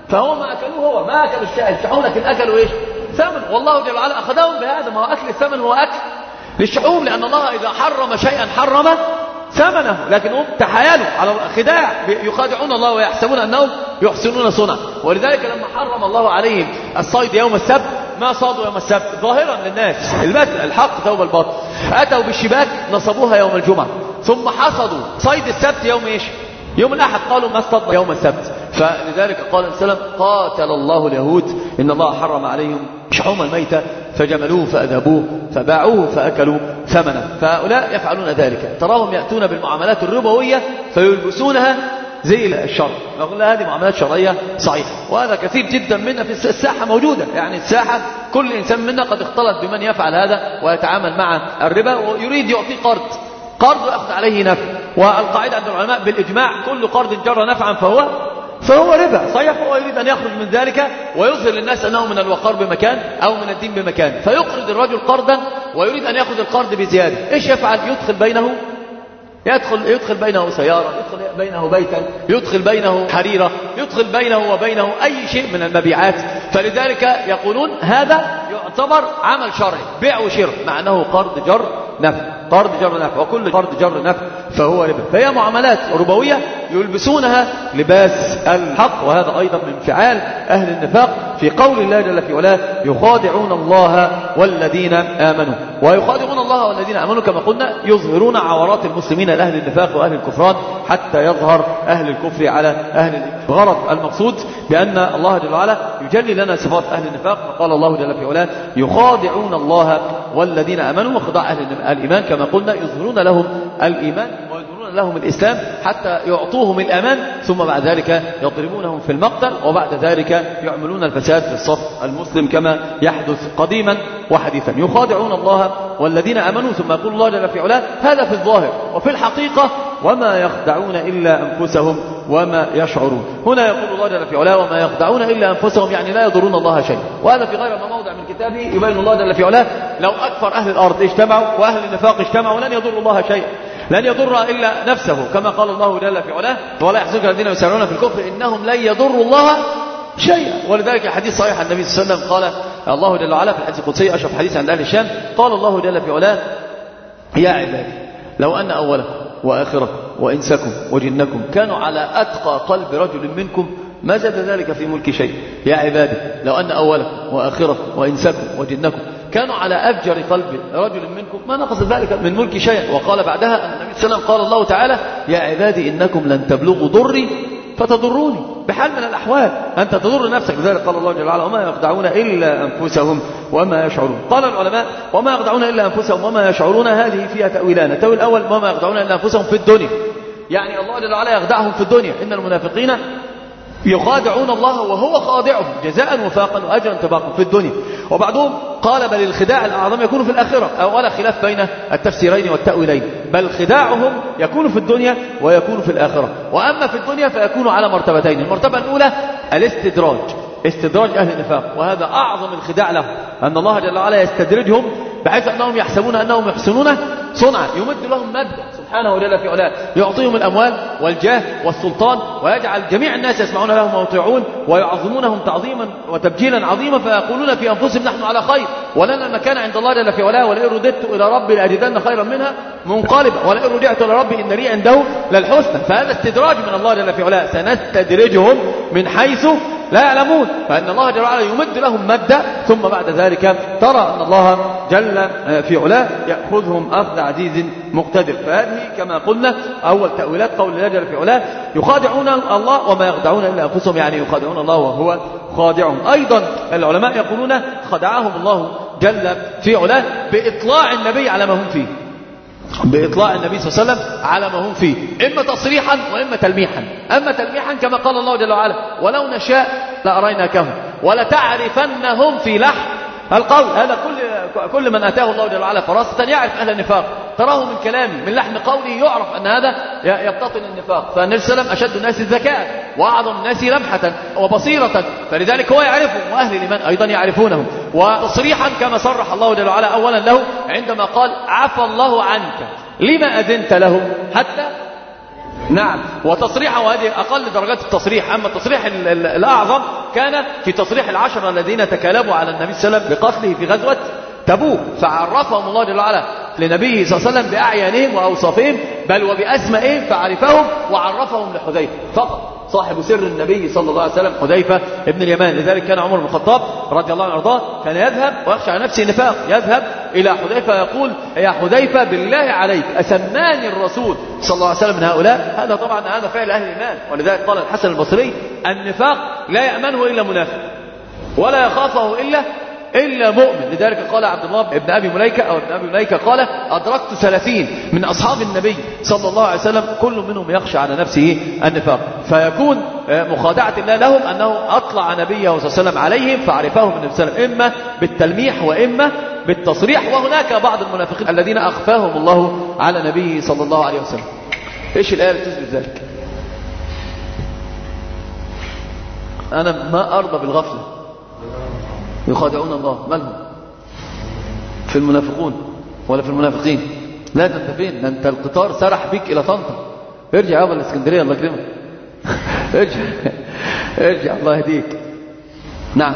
فهو ما أكلوه هو ما أكلوا الشحوم لكن أكلوا إيش؟ ثمن. والله جل وعلا أخذهم بهذا ما هو أكل الثمن هو أكل للشحوم لأن الله إذا حرم شيئا حرم ثمنه. لكن هم تحايلوا على الخداع يخادعون الله ويحسبون أنهم يحسنون صنع ولذلك لما حرم الله عليهم الصيد يوم السبت ما صادوا يوم السبت؟ ظاهرا للناس. البتل الحق ثوب الباطل أتوا بالشباك نصبوها يوم الجمعة. ثم حصدوا صيد السبت يوم إيش؟ يوم الأحد. قالوا ما اصطدنا يوم السبت. فلذلك قال السلام قاتل الله اليهود. إن الله حرم عليهم شحوم الميتة. فجملوه فأذهبوه فباعوه فأكلوا ثمنه. فهؤلاء يفعلون ذلك. تراهم يأتون بالمعاملات الربوية فيلبسونها زي الشر. نقول هذه معاملات شرعية صحيحة. وهذا كثير جدا منا في الساحة موجودة. يعني الساحة كل إنسان منا قد اختلط بمن يفعل هذا ويتعامل مع الربا ويريد يعطيه قرض. قرض يأخذ عليه نفع. والقاعدة عند العلماء بالإجماع كل قرض جر نفعا فهو فهو ربا. صحيح هو يريد أن يخرج من ذلك ويظهر للناس أنه من الوقار بمكان أو من الدين بمكان. فيقرض الرجل قرضا ويريد أن يأخذ القرض بزيادة. إيش يفعل؟ يدخل بينه يدخل يدخل بينه سيارة يدخل بينه بيتا يدخل بينه حريرة يدخل بينه وبينه أي شيء من المبيعات. فلذلك يقولون هذا يعتبر عمل شرعي بيع وشراء مع أنه قرض جر نفع قرض جر نفع وكل قرض جر نفع فهو ربا. فهي معاملات ربوية يلبسونها لباس الحق وهذا أيضا من فعال أهل النفاق في قول الله جل في علاه يخادعون الله والذين آمنوا. ويخادعون الله والذين آمنوا كما قلنا يظهرون عورات المسلمين لأهل النفاق وأهل الكفران حتى يظهر أهل الكفر على أهل الغرض المقصود بأن الله جل وعلا يجلي لنا صفات أهل النفاق فقال الله جل في علاه يخادعون الله والذين آمنوا وخضاع أهل الإيمان كما قلنا يظهرون لهم ويظهرون لهم الإسلام حتى يعطوهم الأمان ثم بعد ذلك يضربونهم في المقتل وبعد ذلك يعملون الفساد في الصف المسلم كما يحدث قديما وحديثا. يخادعون الله والذين أمنوا ثم يقول الله جل في علاه هذا في الظاهر وفي الحقيقة وما يخدعون إلا أنفسهم وما يشعرون. هنا يقول الله جل في علاه وما يخدعون إلا أنفسهم يعني لا يضرون الله شيء وهذا في غير ما موضع من كتابه يبين الله جل في علاه لو أكثر أهل الأرض اجتمعوا وأهل النفاق اجتمعوا لن يضروا الله شيئا. لن يضر إلا نفسه كما قال الله جل في علاه ولا يحزنك الذين يسارعون في الكفر إنهم لن يضروا الله شيئا. ولذلك حديث صحيح النبي صلى الله عليه وسلم قال الله جل وعلا في الحديث القدسي أشرف حديث عند أهل الشام. قال الله جل في علاه يا عبادي لو أن أولكم وآخركم وإنسكم وجنكم كانوا على أتقى قلب رجل منكم ما زاد ذلك في ملك شيء. يا عبادي لو أن أولكم وآخركم وإنسكم وجنكم كانوا على أفجر قلب رجل منكم. ما نقص ذلك من ملك شيئا. وقال بعدها النبي صلى الله عليه وسلم قال الله تعالى يا عبادي إنكم لن تبلغوا ضري فتضروني. بحال من الأحوال. أنت تضر نفسك. لذلك قال الله جل وعلا وما يخدعون إلا أنفسهم وما يشعرون. قال العلماء وما يخدعون إلا أنفسهم وما يشعرون. هذه فيها تأويلان. التأويل الأول وما يخدعون إلا أنفسهم في الدنيا. يعني الله جل وعلا يخدعهم في الدنيا. إن المنافقين يخادعون الله وهو خادعهم جزاء وفاقا واجرا تباقا في الدنيا. وبعضهم قال بل الخداع الأعظم يكون في الآخرة. أو ولا خلاف بين التفسيرين والتأويلين. بل خداعهم يكون في الدنيا ويكون في الآخرة. وأما في الدنيا فيكون على مرتبتين. المرتبة الأولى الاستدراج. استدراج أهل النفاق. وهذا أعظم الخداع لهم. أن الله جل وعلا يستدرجهم بحيث أنهم يحسبون أنهم يحسنون صنعا. يمد لهم ماده سبحانه وجل في علاه. يعطيهم الأموال والجاه والسلطان ويجعل جميع الناس يسمعون لهم ويطيعون ويعظمونهم تعظيما وتبجيلا عظيما فيقولون في أنفسهم نحن على خير. ولنا المكان عند الله جل في علاه. ولئن رددت إلى ربي لأجدن خيرا منها منقلبا. ولئن رجعت إلى ربي إن لي عنده للحسنى. فهذا استدراج من الله جل في علاه. سنستدرجهم من حيث لا يعلمون. فإن الله جل وعلا يمد لهم مدا ثم بعد ذلك ترى أن الله جل في علاه يأخذهم أخذ عزيز مقتدر. فهذه كما قلنا أول تأويلات قول الله جل في علاه يخادعون الله وما يخدعون إلا أنفسهم. يعني يخادعون الله وهو خادعهم. أيضا العلماء يقولون خدعهم الله جل في علاه بإطلاع النبي على ما هم فيه. بإطلاع النبي صلى الله عليه وسلم على ما هم فيه. إما تصريحا وإما تلميحا. أما تلميحا كما قال الله جل وعلا ولو نشاء لأريناكهم ولتعرفنهم في لحن القول هذا كل كل من آتاه الله جل وعلا فراسة يعرف أهل النفاق. تراه من كلامه من لحن قوله يعرف أن هذا يبتطن النفاق. فالنبي صلى الله عليه وسلم أشد الناس ذكاء وأعظم الناس لمحه وبصيرة. فلذلك هو يعرفهم وأهل الإيمان أيضا يعرفونه وتصريحا كما صرح الله جل وعلا اولا له عندما قال عفى الله عنك. لما أذنت له؟ حتى؟ نعم. وتصريحا وهذه أقل درجات التصريح. أما التصريح الأعظم كان في تصريح العشرة الذين تكالبوا على النبي صلى الله عليه وسلم بقتله في غزوة تبوك. فعرفهم الله جل وعلا لنبيه صلى الله عليه وسلم بأعيانهم وأوصافهم بل وبأسمائهم فعرفهم وعرفهم لحذيفة. فقط. صاحب سر النبي صلى الله عليه وسلم حذيفة ابن اليمان. لذلك كان عمر بن الخطاب رضي الله عنه وارضاه كان يذهب ويخشى على نفسه النفاق يذهب إلى حذيفة يقول يا حذيفة بالله عليك أسماني الرسول صلى الله عليه وسلم من هؤلاء؟ هذا طبعا هذا فعل أهل الإيمان. ولذلك قال الحسن البصري النفاق لا يأمنه إلا منافق ولا يخافه إلا إلا مؤمن. لذلك قال عبد الله ابن أبي مليكة أو ابن أبي مليكة قال أدركت ثلاثين من أصحاب النبي صلى الله عليه وسلم كل منهم يخشى على نفسه النفاق. فيكون مخادعة الله لهم أنه أطلع نبيه صلى الله عليه وسلم عليهم فعرفهم النبي صلى الله عليه وسلم إما بالتلميح وإما بالتصريح. وهناك بعض المنافقين الذين أخفاهم الله على نبيه صلى الله عليه وسلم. إيش الآية اللي تثبت ذلك؟ أنا ما أرضى بالغفلة. يخادعون الله. مالهم في المنافقون ولا في المنافقين؟ لا ده انت فين ده انت القطار سرح بيك إلى طنطا. ارجع يابا الإسكندرية الله يكرمك. ارجع ارجع الله يهديك. نعم.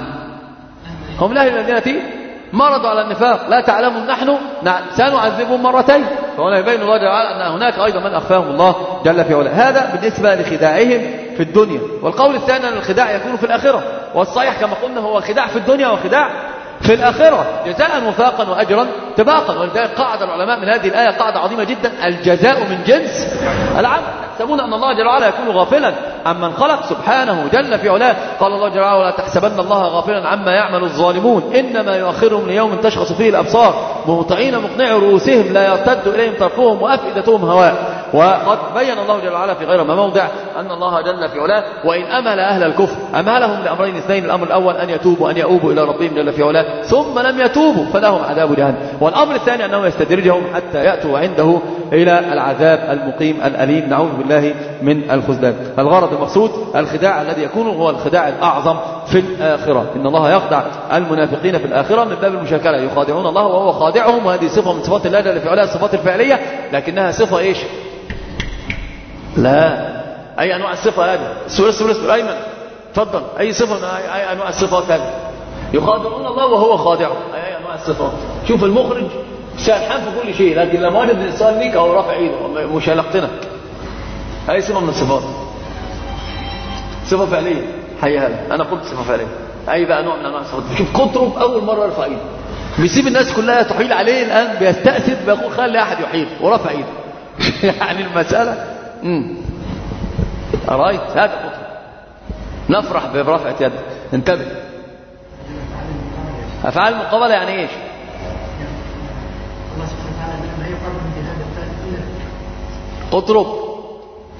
هم لا المدينة مرضوا على النفاق. لا تعلمهم نحن سنعذبهم مرتين. فهنا يبين الله جل أن هناك أيضا من أخفاهم الله جل في علاه. هذا بالنسبة لخداعهم في الدنيا. والقول الثاني أن الخداع يكون في الآخرة. والصحيح كما قلنا هو خداع في الدنيا وخداع في الآخرة جزاء وفاقا وأجرا تباقا ولذلك قاعد العلماء من هذه الآية قاعدة عظيمة جدا الجزاء من جنس العمل. تحسبون أن الله جل وعلا يكون غافلا عمن خلق سبحانه جل في علاه. قال الله جل وعلا ولا تحسبن الله غافلا عما يعمل الظالمون. إنما يؤخرهم ليوم تشخص فيه الأبصار. مهطعين مقنعي رؤوسهم لا يرتد إليهم طرفهم وأفئدتهم هواء. وقد بين الله جل وعلا في غير ما موضع أن الله جل في علاه وإن أمل أهل الكفر أمالهم لأمرين اثنين الأمر الأول أن يتوبوا أن يؤوبوا إلى ربهم جل في علاه ثم لم يتوبوا فلهم عذاب جهنم. والأمر الثاني أنه يستدرجهم حتى يأتوا عنده إلى العذاب المقيم الأليم. نعوذ بالله من الخذلان الغرض المقصود الخداع الذي يكون هو الخداع الأعظم في الآخرة. إن الله يخدع المنافقين في الآخرة من باب المشاكلة يخادعون الله وهو خادعهم وهذه صفة من صفات الله جل في علاه الصفات الفعلية لكنها صفة إيش؟ لا. أي أنواع الصفة هذه؟ السؤال السؤال السؤال أيمن. تفضل. أي صفة؟ أي أنواع الصفات هذه؟ يخادعون الله وهو خادعهم أي أنواع الصفات شوف المخرج سرحان في كل شيء لكن لما وجد الإنسان ليك هو رافع إيده مش هيلقطنك هذه صفة من الصفات. صفة فعلية. هذا أنا قلت صفة فعلية. أي بقى نوع من أنواع الصفات؟ شوف قطرب أول مرة يرفع إيده. بيسيب الناس كلها تحيل عليه الآن بيستأسد بيقول خلي أحد يحيل ورفع إيده. يعني المسألة امم رأيت هذا قطر نفرح برفعة يد. انتبه. أفعال المقابلة يعني إيش؟ اطرب.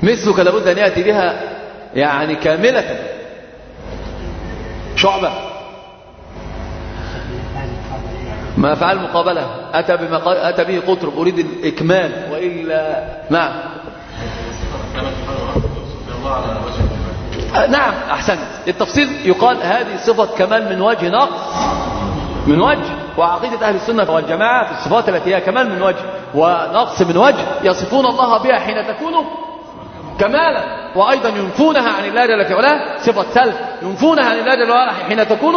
مثلك لابد أن يأتي بها يعني كاملة. شعبة. ما فعل المقابلة؟ أتى, بما أتى به قطرب. أريد الإكمال وإلا نعم. نعم أحسنت. التفصيل يقال هذه صفة كمال من وجه نقص من وجه وعقيدة أهل السنة والجماعة في الصفات التي هي كمال من وجه ونقص من وجه يصفون الله بها حين تكون كمالا وأيضا ينفونها عن الله جل في علاه صفة سلب ينفونها عن الله جل وعلا حين تكون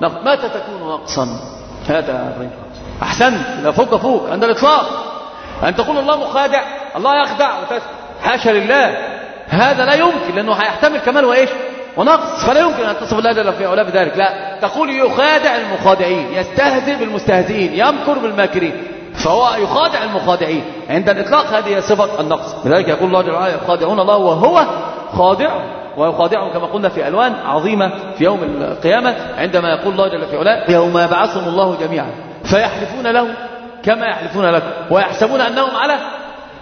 متى تكون نقصا هذا أحسنت. لا فوق فوق عند الإطلاق. أن تقول الله مخادع الله يخدع حاشا لله. هذا لا يمكن لأنه هيحتمل كمال وإيش؟ ونقص. فلا يمكن أن تصف الله جل في علاه بذلك. لا تقول يخادع المخادعين يستهزئ بالمستهزئين يمكر بالماكرين. فهو يخادع المخادعين. عند الإطلاق هذه صفة النقص. لذلك يقول الله جل وعلا يخادعون الله وهو خادع. ويخادعهم كما قلنا في ألوان عظيمة في يوم القيامة عندما يقول الله جل في علاه يوم يبعثهم الله جميعا. فيحلفون له كما يحلفون لكم. ويحسبون أنهم على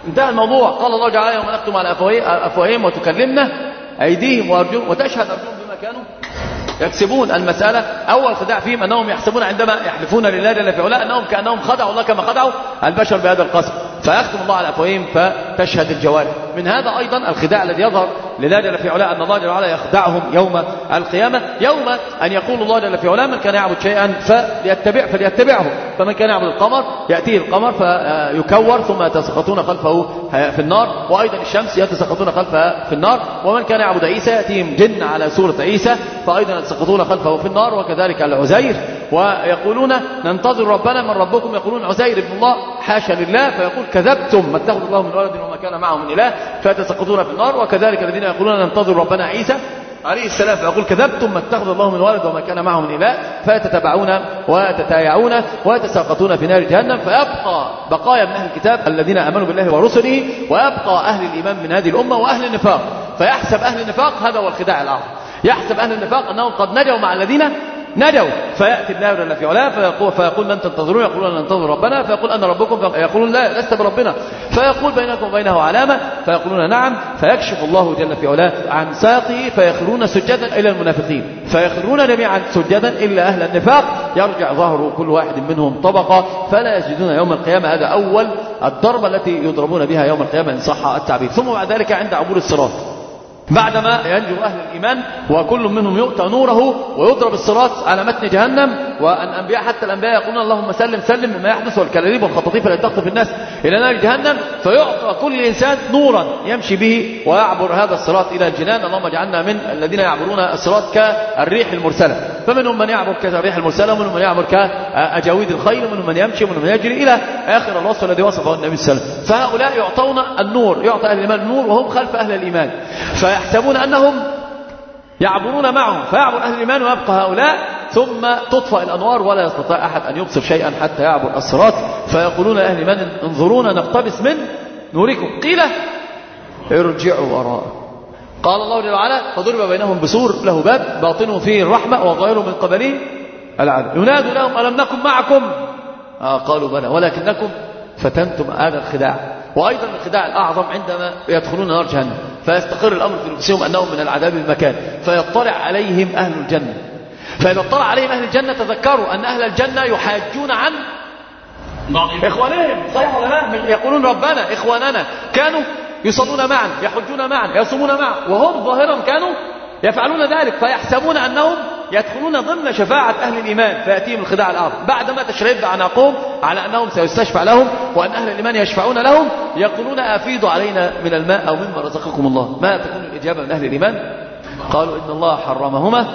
انتهى الموضوع. قال الله جل يوم نختم على أفواههم وتكلمنا أيديهم وأرجلهم. وتشهد أرجلهم بما كانوا يكسبون المسألة. أول خداع فيهم أنهم يحسبون عندما يحلفون لله جل في علاه أنهم كأنهم خدعوا الله كما خدعوا البشر بهذا القسم فيختم الله على أفواههم فتشهد الجوارح. من هذا أيضا الخداع الذي يظهر لله جل في علاه أن الله جل وعلا يخدعهم يوم القيامة يوم أن يقول الله جل في علاه من كان يعبد شيئا فليتبع فليتبعه. فمن كان يعبد القمر يأتيه القمر فيكور ثم يتسقطون خلفه في النار. وأيضا الشمس يتسقطون خلفها في النار. ومن كان يعبد عيسى يأتيهم جن على سورة عيسى فأيضا يتسقطون خلفه في النار. وكذلك العزير ويقولون ننتظر ربنا من ربكم. يقولون عزير ابن الله حاشا لله. فيقول كذبتم ما اتخذ الله من ولد وما كان معه من إله فيتسقطون في النار وكذلك الذين يقولون ننتظر ربنا عيسى. عليه السلام فيقول كذبتم ما اتخذ الله من ولد وما كان معه من إله فيتتبعون ويتتايعون ويتساقطون في نار جهنم فيبقى بقايا من أهل الكتاب الذين آمنوا بالله ورسله ويبقى أهل الإيمان من هذه الأمة وأهل النفاق. فيحسب أهل النفاق هذا هو الخداع الأعظم يحسب أهل النفاق أنهم قد نجوا مع الذين نجوا فيأتي الله جل في علاه فيقول, فيقول من تنتظرون يقولون ننتظر ربنا فيقول أنا ربكم فيقولون لا لست بربنا. فيقول بينكم وبينه علامة فيقولون نعم فيكشف الله جل في علاه عن ساقه فيخرون سجدا إلى المنافقين. فيخرون جميعا سجدا إلا أهل النفاق. يرجع ظهر كل واحد منهم طبقة. فلا يجدون يوم القيامة هذا أول الضربة التي يضربون بها يوم القيامة إن صح التعبير. ثم بعد ذلك عند عبور الصراط. بعدما ينجو أهل الإيمان وكل منهم يؤتى نوره ويضرب الصراط على متن جهنم. والأنبياء حتى الأنبياء يقولون اللهم سلم سلم مما يحدث والكلاليب والخطاطيف التي تخطف الناس إلى نار جهنم فيعطى كل إنسان نورا يمشي به ويعبر هذا الصراط إلى الجنان. اللهم اجعلنا من الذين يعبرون الصراط كالريح المرسلة. فمنهم من يعبر كالريح المرسلة ومنهم من يعبر كأجاويد الخيل ومنهم من يمشي ومنهم من يجري إلى آخر الوصف الذي وصفه النبي صلى الله عليه وسلم. فهؤلاء يعطون النور يعطى أهل الإيمان النور وهم خلف أهل الإيمان. فيحسبون أنهم يعبرون معهم فيعبر أهل الإيمان ويبقى هؤلاء ثم تطفأ الأنوار ولا يستطيع أحد أن يبصر شيئا حتى يعبر الصراط. فيقولون أهل الإيمان انظرونا نقتبس من نوركم. قيل ارجعوا وراء قال الله جل وعلا فضرب بينهم بسور له باب باطنه فيه الرحمة وظاهره من قبله العذاب ينادوا لهم ألم نكن معكم؟ آه قالوا بلى ولكنكم فتنتم هذا الخداع. وأيضا الخداع الأعظم عندما يدخلون نار جهنم فيستقر الأمر في نفسهم أنهم من العذاب بمكان فيطلع عليهم أهل الجنة. فإذا اطلع عليهم أهل الجنة تذكروا أن أهل الجنة يحاجون عن إخوانهم. صحيح ولا لا؟ يقولون ربنا إخواننا. كانوا يصلون معا يحجون معا يصومون معا وهم ظاهرا كانوا يفعلون ذلك فيحسبون أنهم يدخلون ضمن شفاعة أهل الإيمان فيأتيهم الخداع الآخر. بعدما تشرب عناقهم على أنهم سيستشفع لهم وأن أهل الإيمان يشفعون لهم يقولون أفيضوا علينا من الماء أو مما رزقكم الله. ما تكون الإجابة من أهل الإيمان؟ قالوا إن الله حرمهما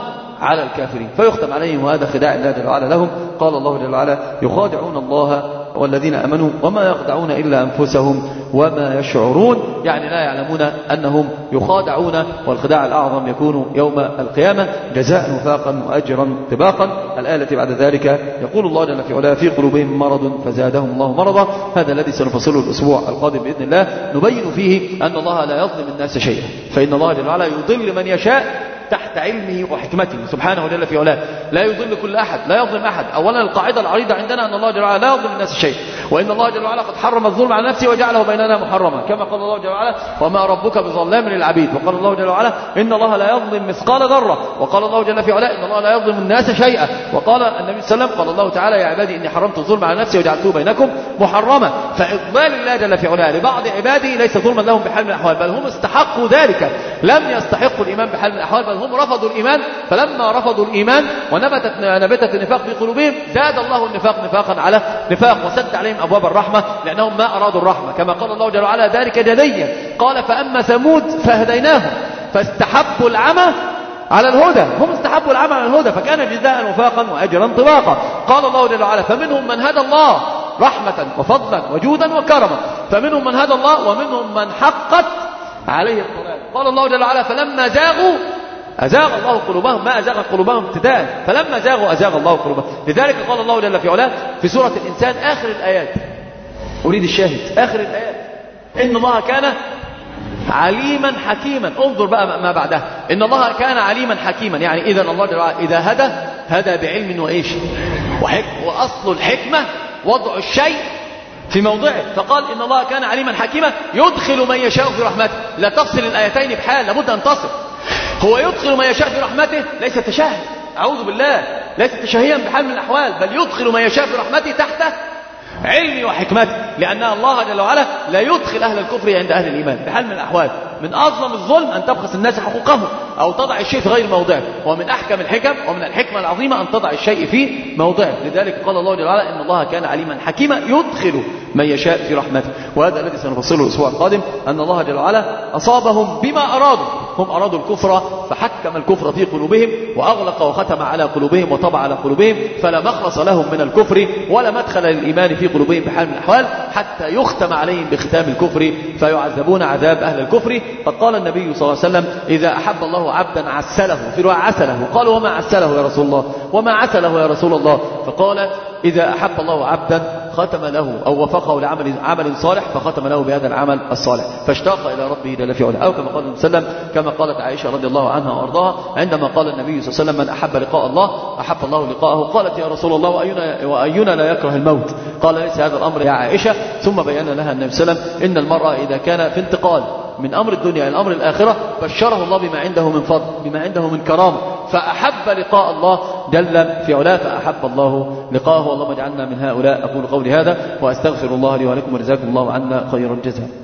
على الكافرين. فيختم عليهم وهذا خداع الله جل وعلا لهم. قال الله جل وعلا يخادعون الله والذين أمنوا وما يخدعون إلا أنفسهم وما يشعرون. يعني لا يعلمون أنهم يخادعون والخداع الأعظم يكون يوم القيامة. جزاء وفاقا وأجرا طباقا. الآية التي بعد ذلك يقول الله جل في علاه في قلوبهم مرض فزادهم الله مرضا. هذا الذي سنفصله الأسبوع القادم بإذن الله. نبين فيه أن الله لا يظلم الناس شيئا. فإن الله جل وعلا يضل من يشاء تحت علمه وحكمته. سبحانه وجل في علاه لا يضل كل أحد. لا يظلم أحد. أولا القاعدة العريضة عندنا أن الله جل وعلا لا يظلم الناس شيء. وإن الله جل وعلا قد حرم الظلم على نفسه وجعله بيننا محرما. كما قال الله جل وعلا وما ربك بظلام للعبيد. وقال الله جل وعلا إن الله لا يظلم مثقال ذرة. وقال الله جل في علاه إن الله لا يظلم الناس شيئا. وقال النبي صلى الله عليه وسلم قال الله تعالى يا عبادي إني حرمت الظلم على نفسي وجعلته بينكم محرما. فإضلال الله جل في علاه لبعض عباده ليس ظلما لهم بحال من الأحوال بل هم استحقوا ذلك. لم يستحقوا الإيمان بحال من الأحوال بل هم رفضوا الإيمان فلما رفضوا الإيمان ونبتت نبتت النفاق في قلوبهم زاد الله النفاق نفاقا على نفاق وسد عليهم أبواب الرحمة لأنهم ما أرادوا الرحمة. كما قال الله جل وعلا ذلك جليا قال فأما ثمود فهديناهم فاستحبوا العمى على الهدى. هم استحبوا العمى على الهدى فكان جزاء وفاقا وأجرا طباقا. قال الله جل وعلا فمنهم من هدى الله رحمة وفضلا وجودا وكرما. فمنهم من هدى الله ومنهم من حقت عليه قال الله جل وعلا فلما زاغوا أزاغ الله قلوبهم ما أزاغ قلوبهم ابتداء. فلما زاغوا أزاغ الله قلوبهم. لذلك قال الله جل في علاه في سورة الإنسان آخر الآيات. أريد الشاهد آخر الآيات. إن الله كان عليما حكيما. انظر بقى ما بعدها. إن الله كان عليما حكيما. يعني إذا الله جل وعلا إذا هدى هدى بعلم وإيش وحكم وأصل الحكمة وضع الشيء في موضعه. فقال إن الله كان عليما حكيما يدخل من يشاء في رحمته. لا تفصل الآيتين بحال لابد أن تصل. هو يدخل من يشاء في رحمته ليس تشاهي أعوذ بالله. ليس تشهيا بحال من الأحوال بل يدخل من يشاء في رحمته تحت علمي وحكمته لأن الله جل وعلا لا يدخل أهل الكفر عند أهل الإيمان. بحال من الأحوال من أعظم الظلم أن تبخس الناس حقوقهم أو تضع الشيء في غير موضعه ومن أحكم الحكم ومن الحكمة العظيمة أن تضع الشيء في موضعه لذلك قال الله جل وعلا إن الله كان عليما حكيما يدخل من يشاء في رحمته. وهذا الذي سنفصله الأسبوع القادم أن الله جل وعلا أصابهم بما أرادوا. هم أرادوا الكفر فحكم الكفر في قلوبهم وأغلق وختم على قلوبهم وطبع على قلوبهم فلا مخلص لهم من الكفر ولا مدخل للإيمان في قلوبهم بحال من الأحوال حتى يختم عليهم بختام الكفر فيعذبون عذاب أهل الكفر. قد قال النبي صلى الله عليه وسلم إذا أحب الله عبدا عسله في رواية عسله. قال وما عسله يا رسول الله؟ وما عسله يا رسول الله؟ فقال إذا أحب الله عبدا ختم له أو وفقه لعمل عمل صالح فختم له بهذا العمل الصالح. فاشتاق إلى ربه جل في علاه أو كما قال النبي صلى الله عليه وسلم كما قالت عائشة رضي الله عنها وأرضاها عندما قال النبي صلى الله عليه وسلم من أحب لقاء الله أحب الله لقاءه قالت يا رسول الله وأينا, وأينا لا يكره الموت؟ قال ليس هذا الأمر يا عائشة. ثم بين لها النبي صلى الله عليه وسلم إن المرأة إذا كان في انتقال من أمر الدنيا إلى أمر الآخرة بشره الله بما عنده من فضل بما عنده من كرامة. فأحب لقاء الله جل في علاه فأحب الله لقاءه. اللهم اجعلنا من هؤلاء أقول قولي هذا وأستغفر الله لي ولكم وجزاكم الله عنا خير الجزاء.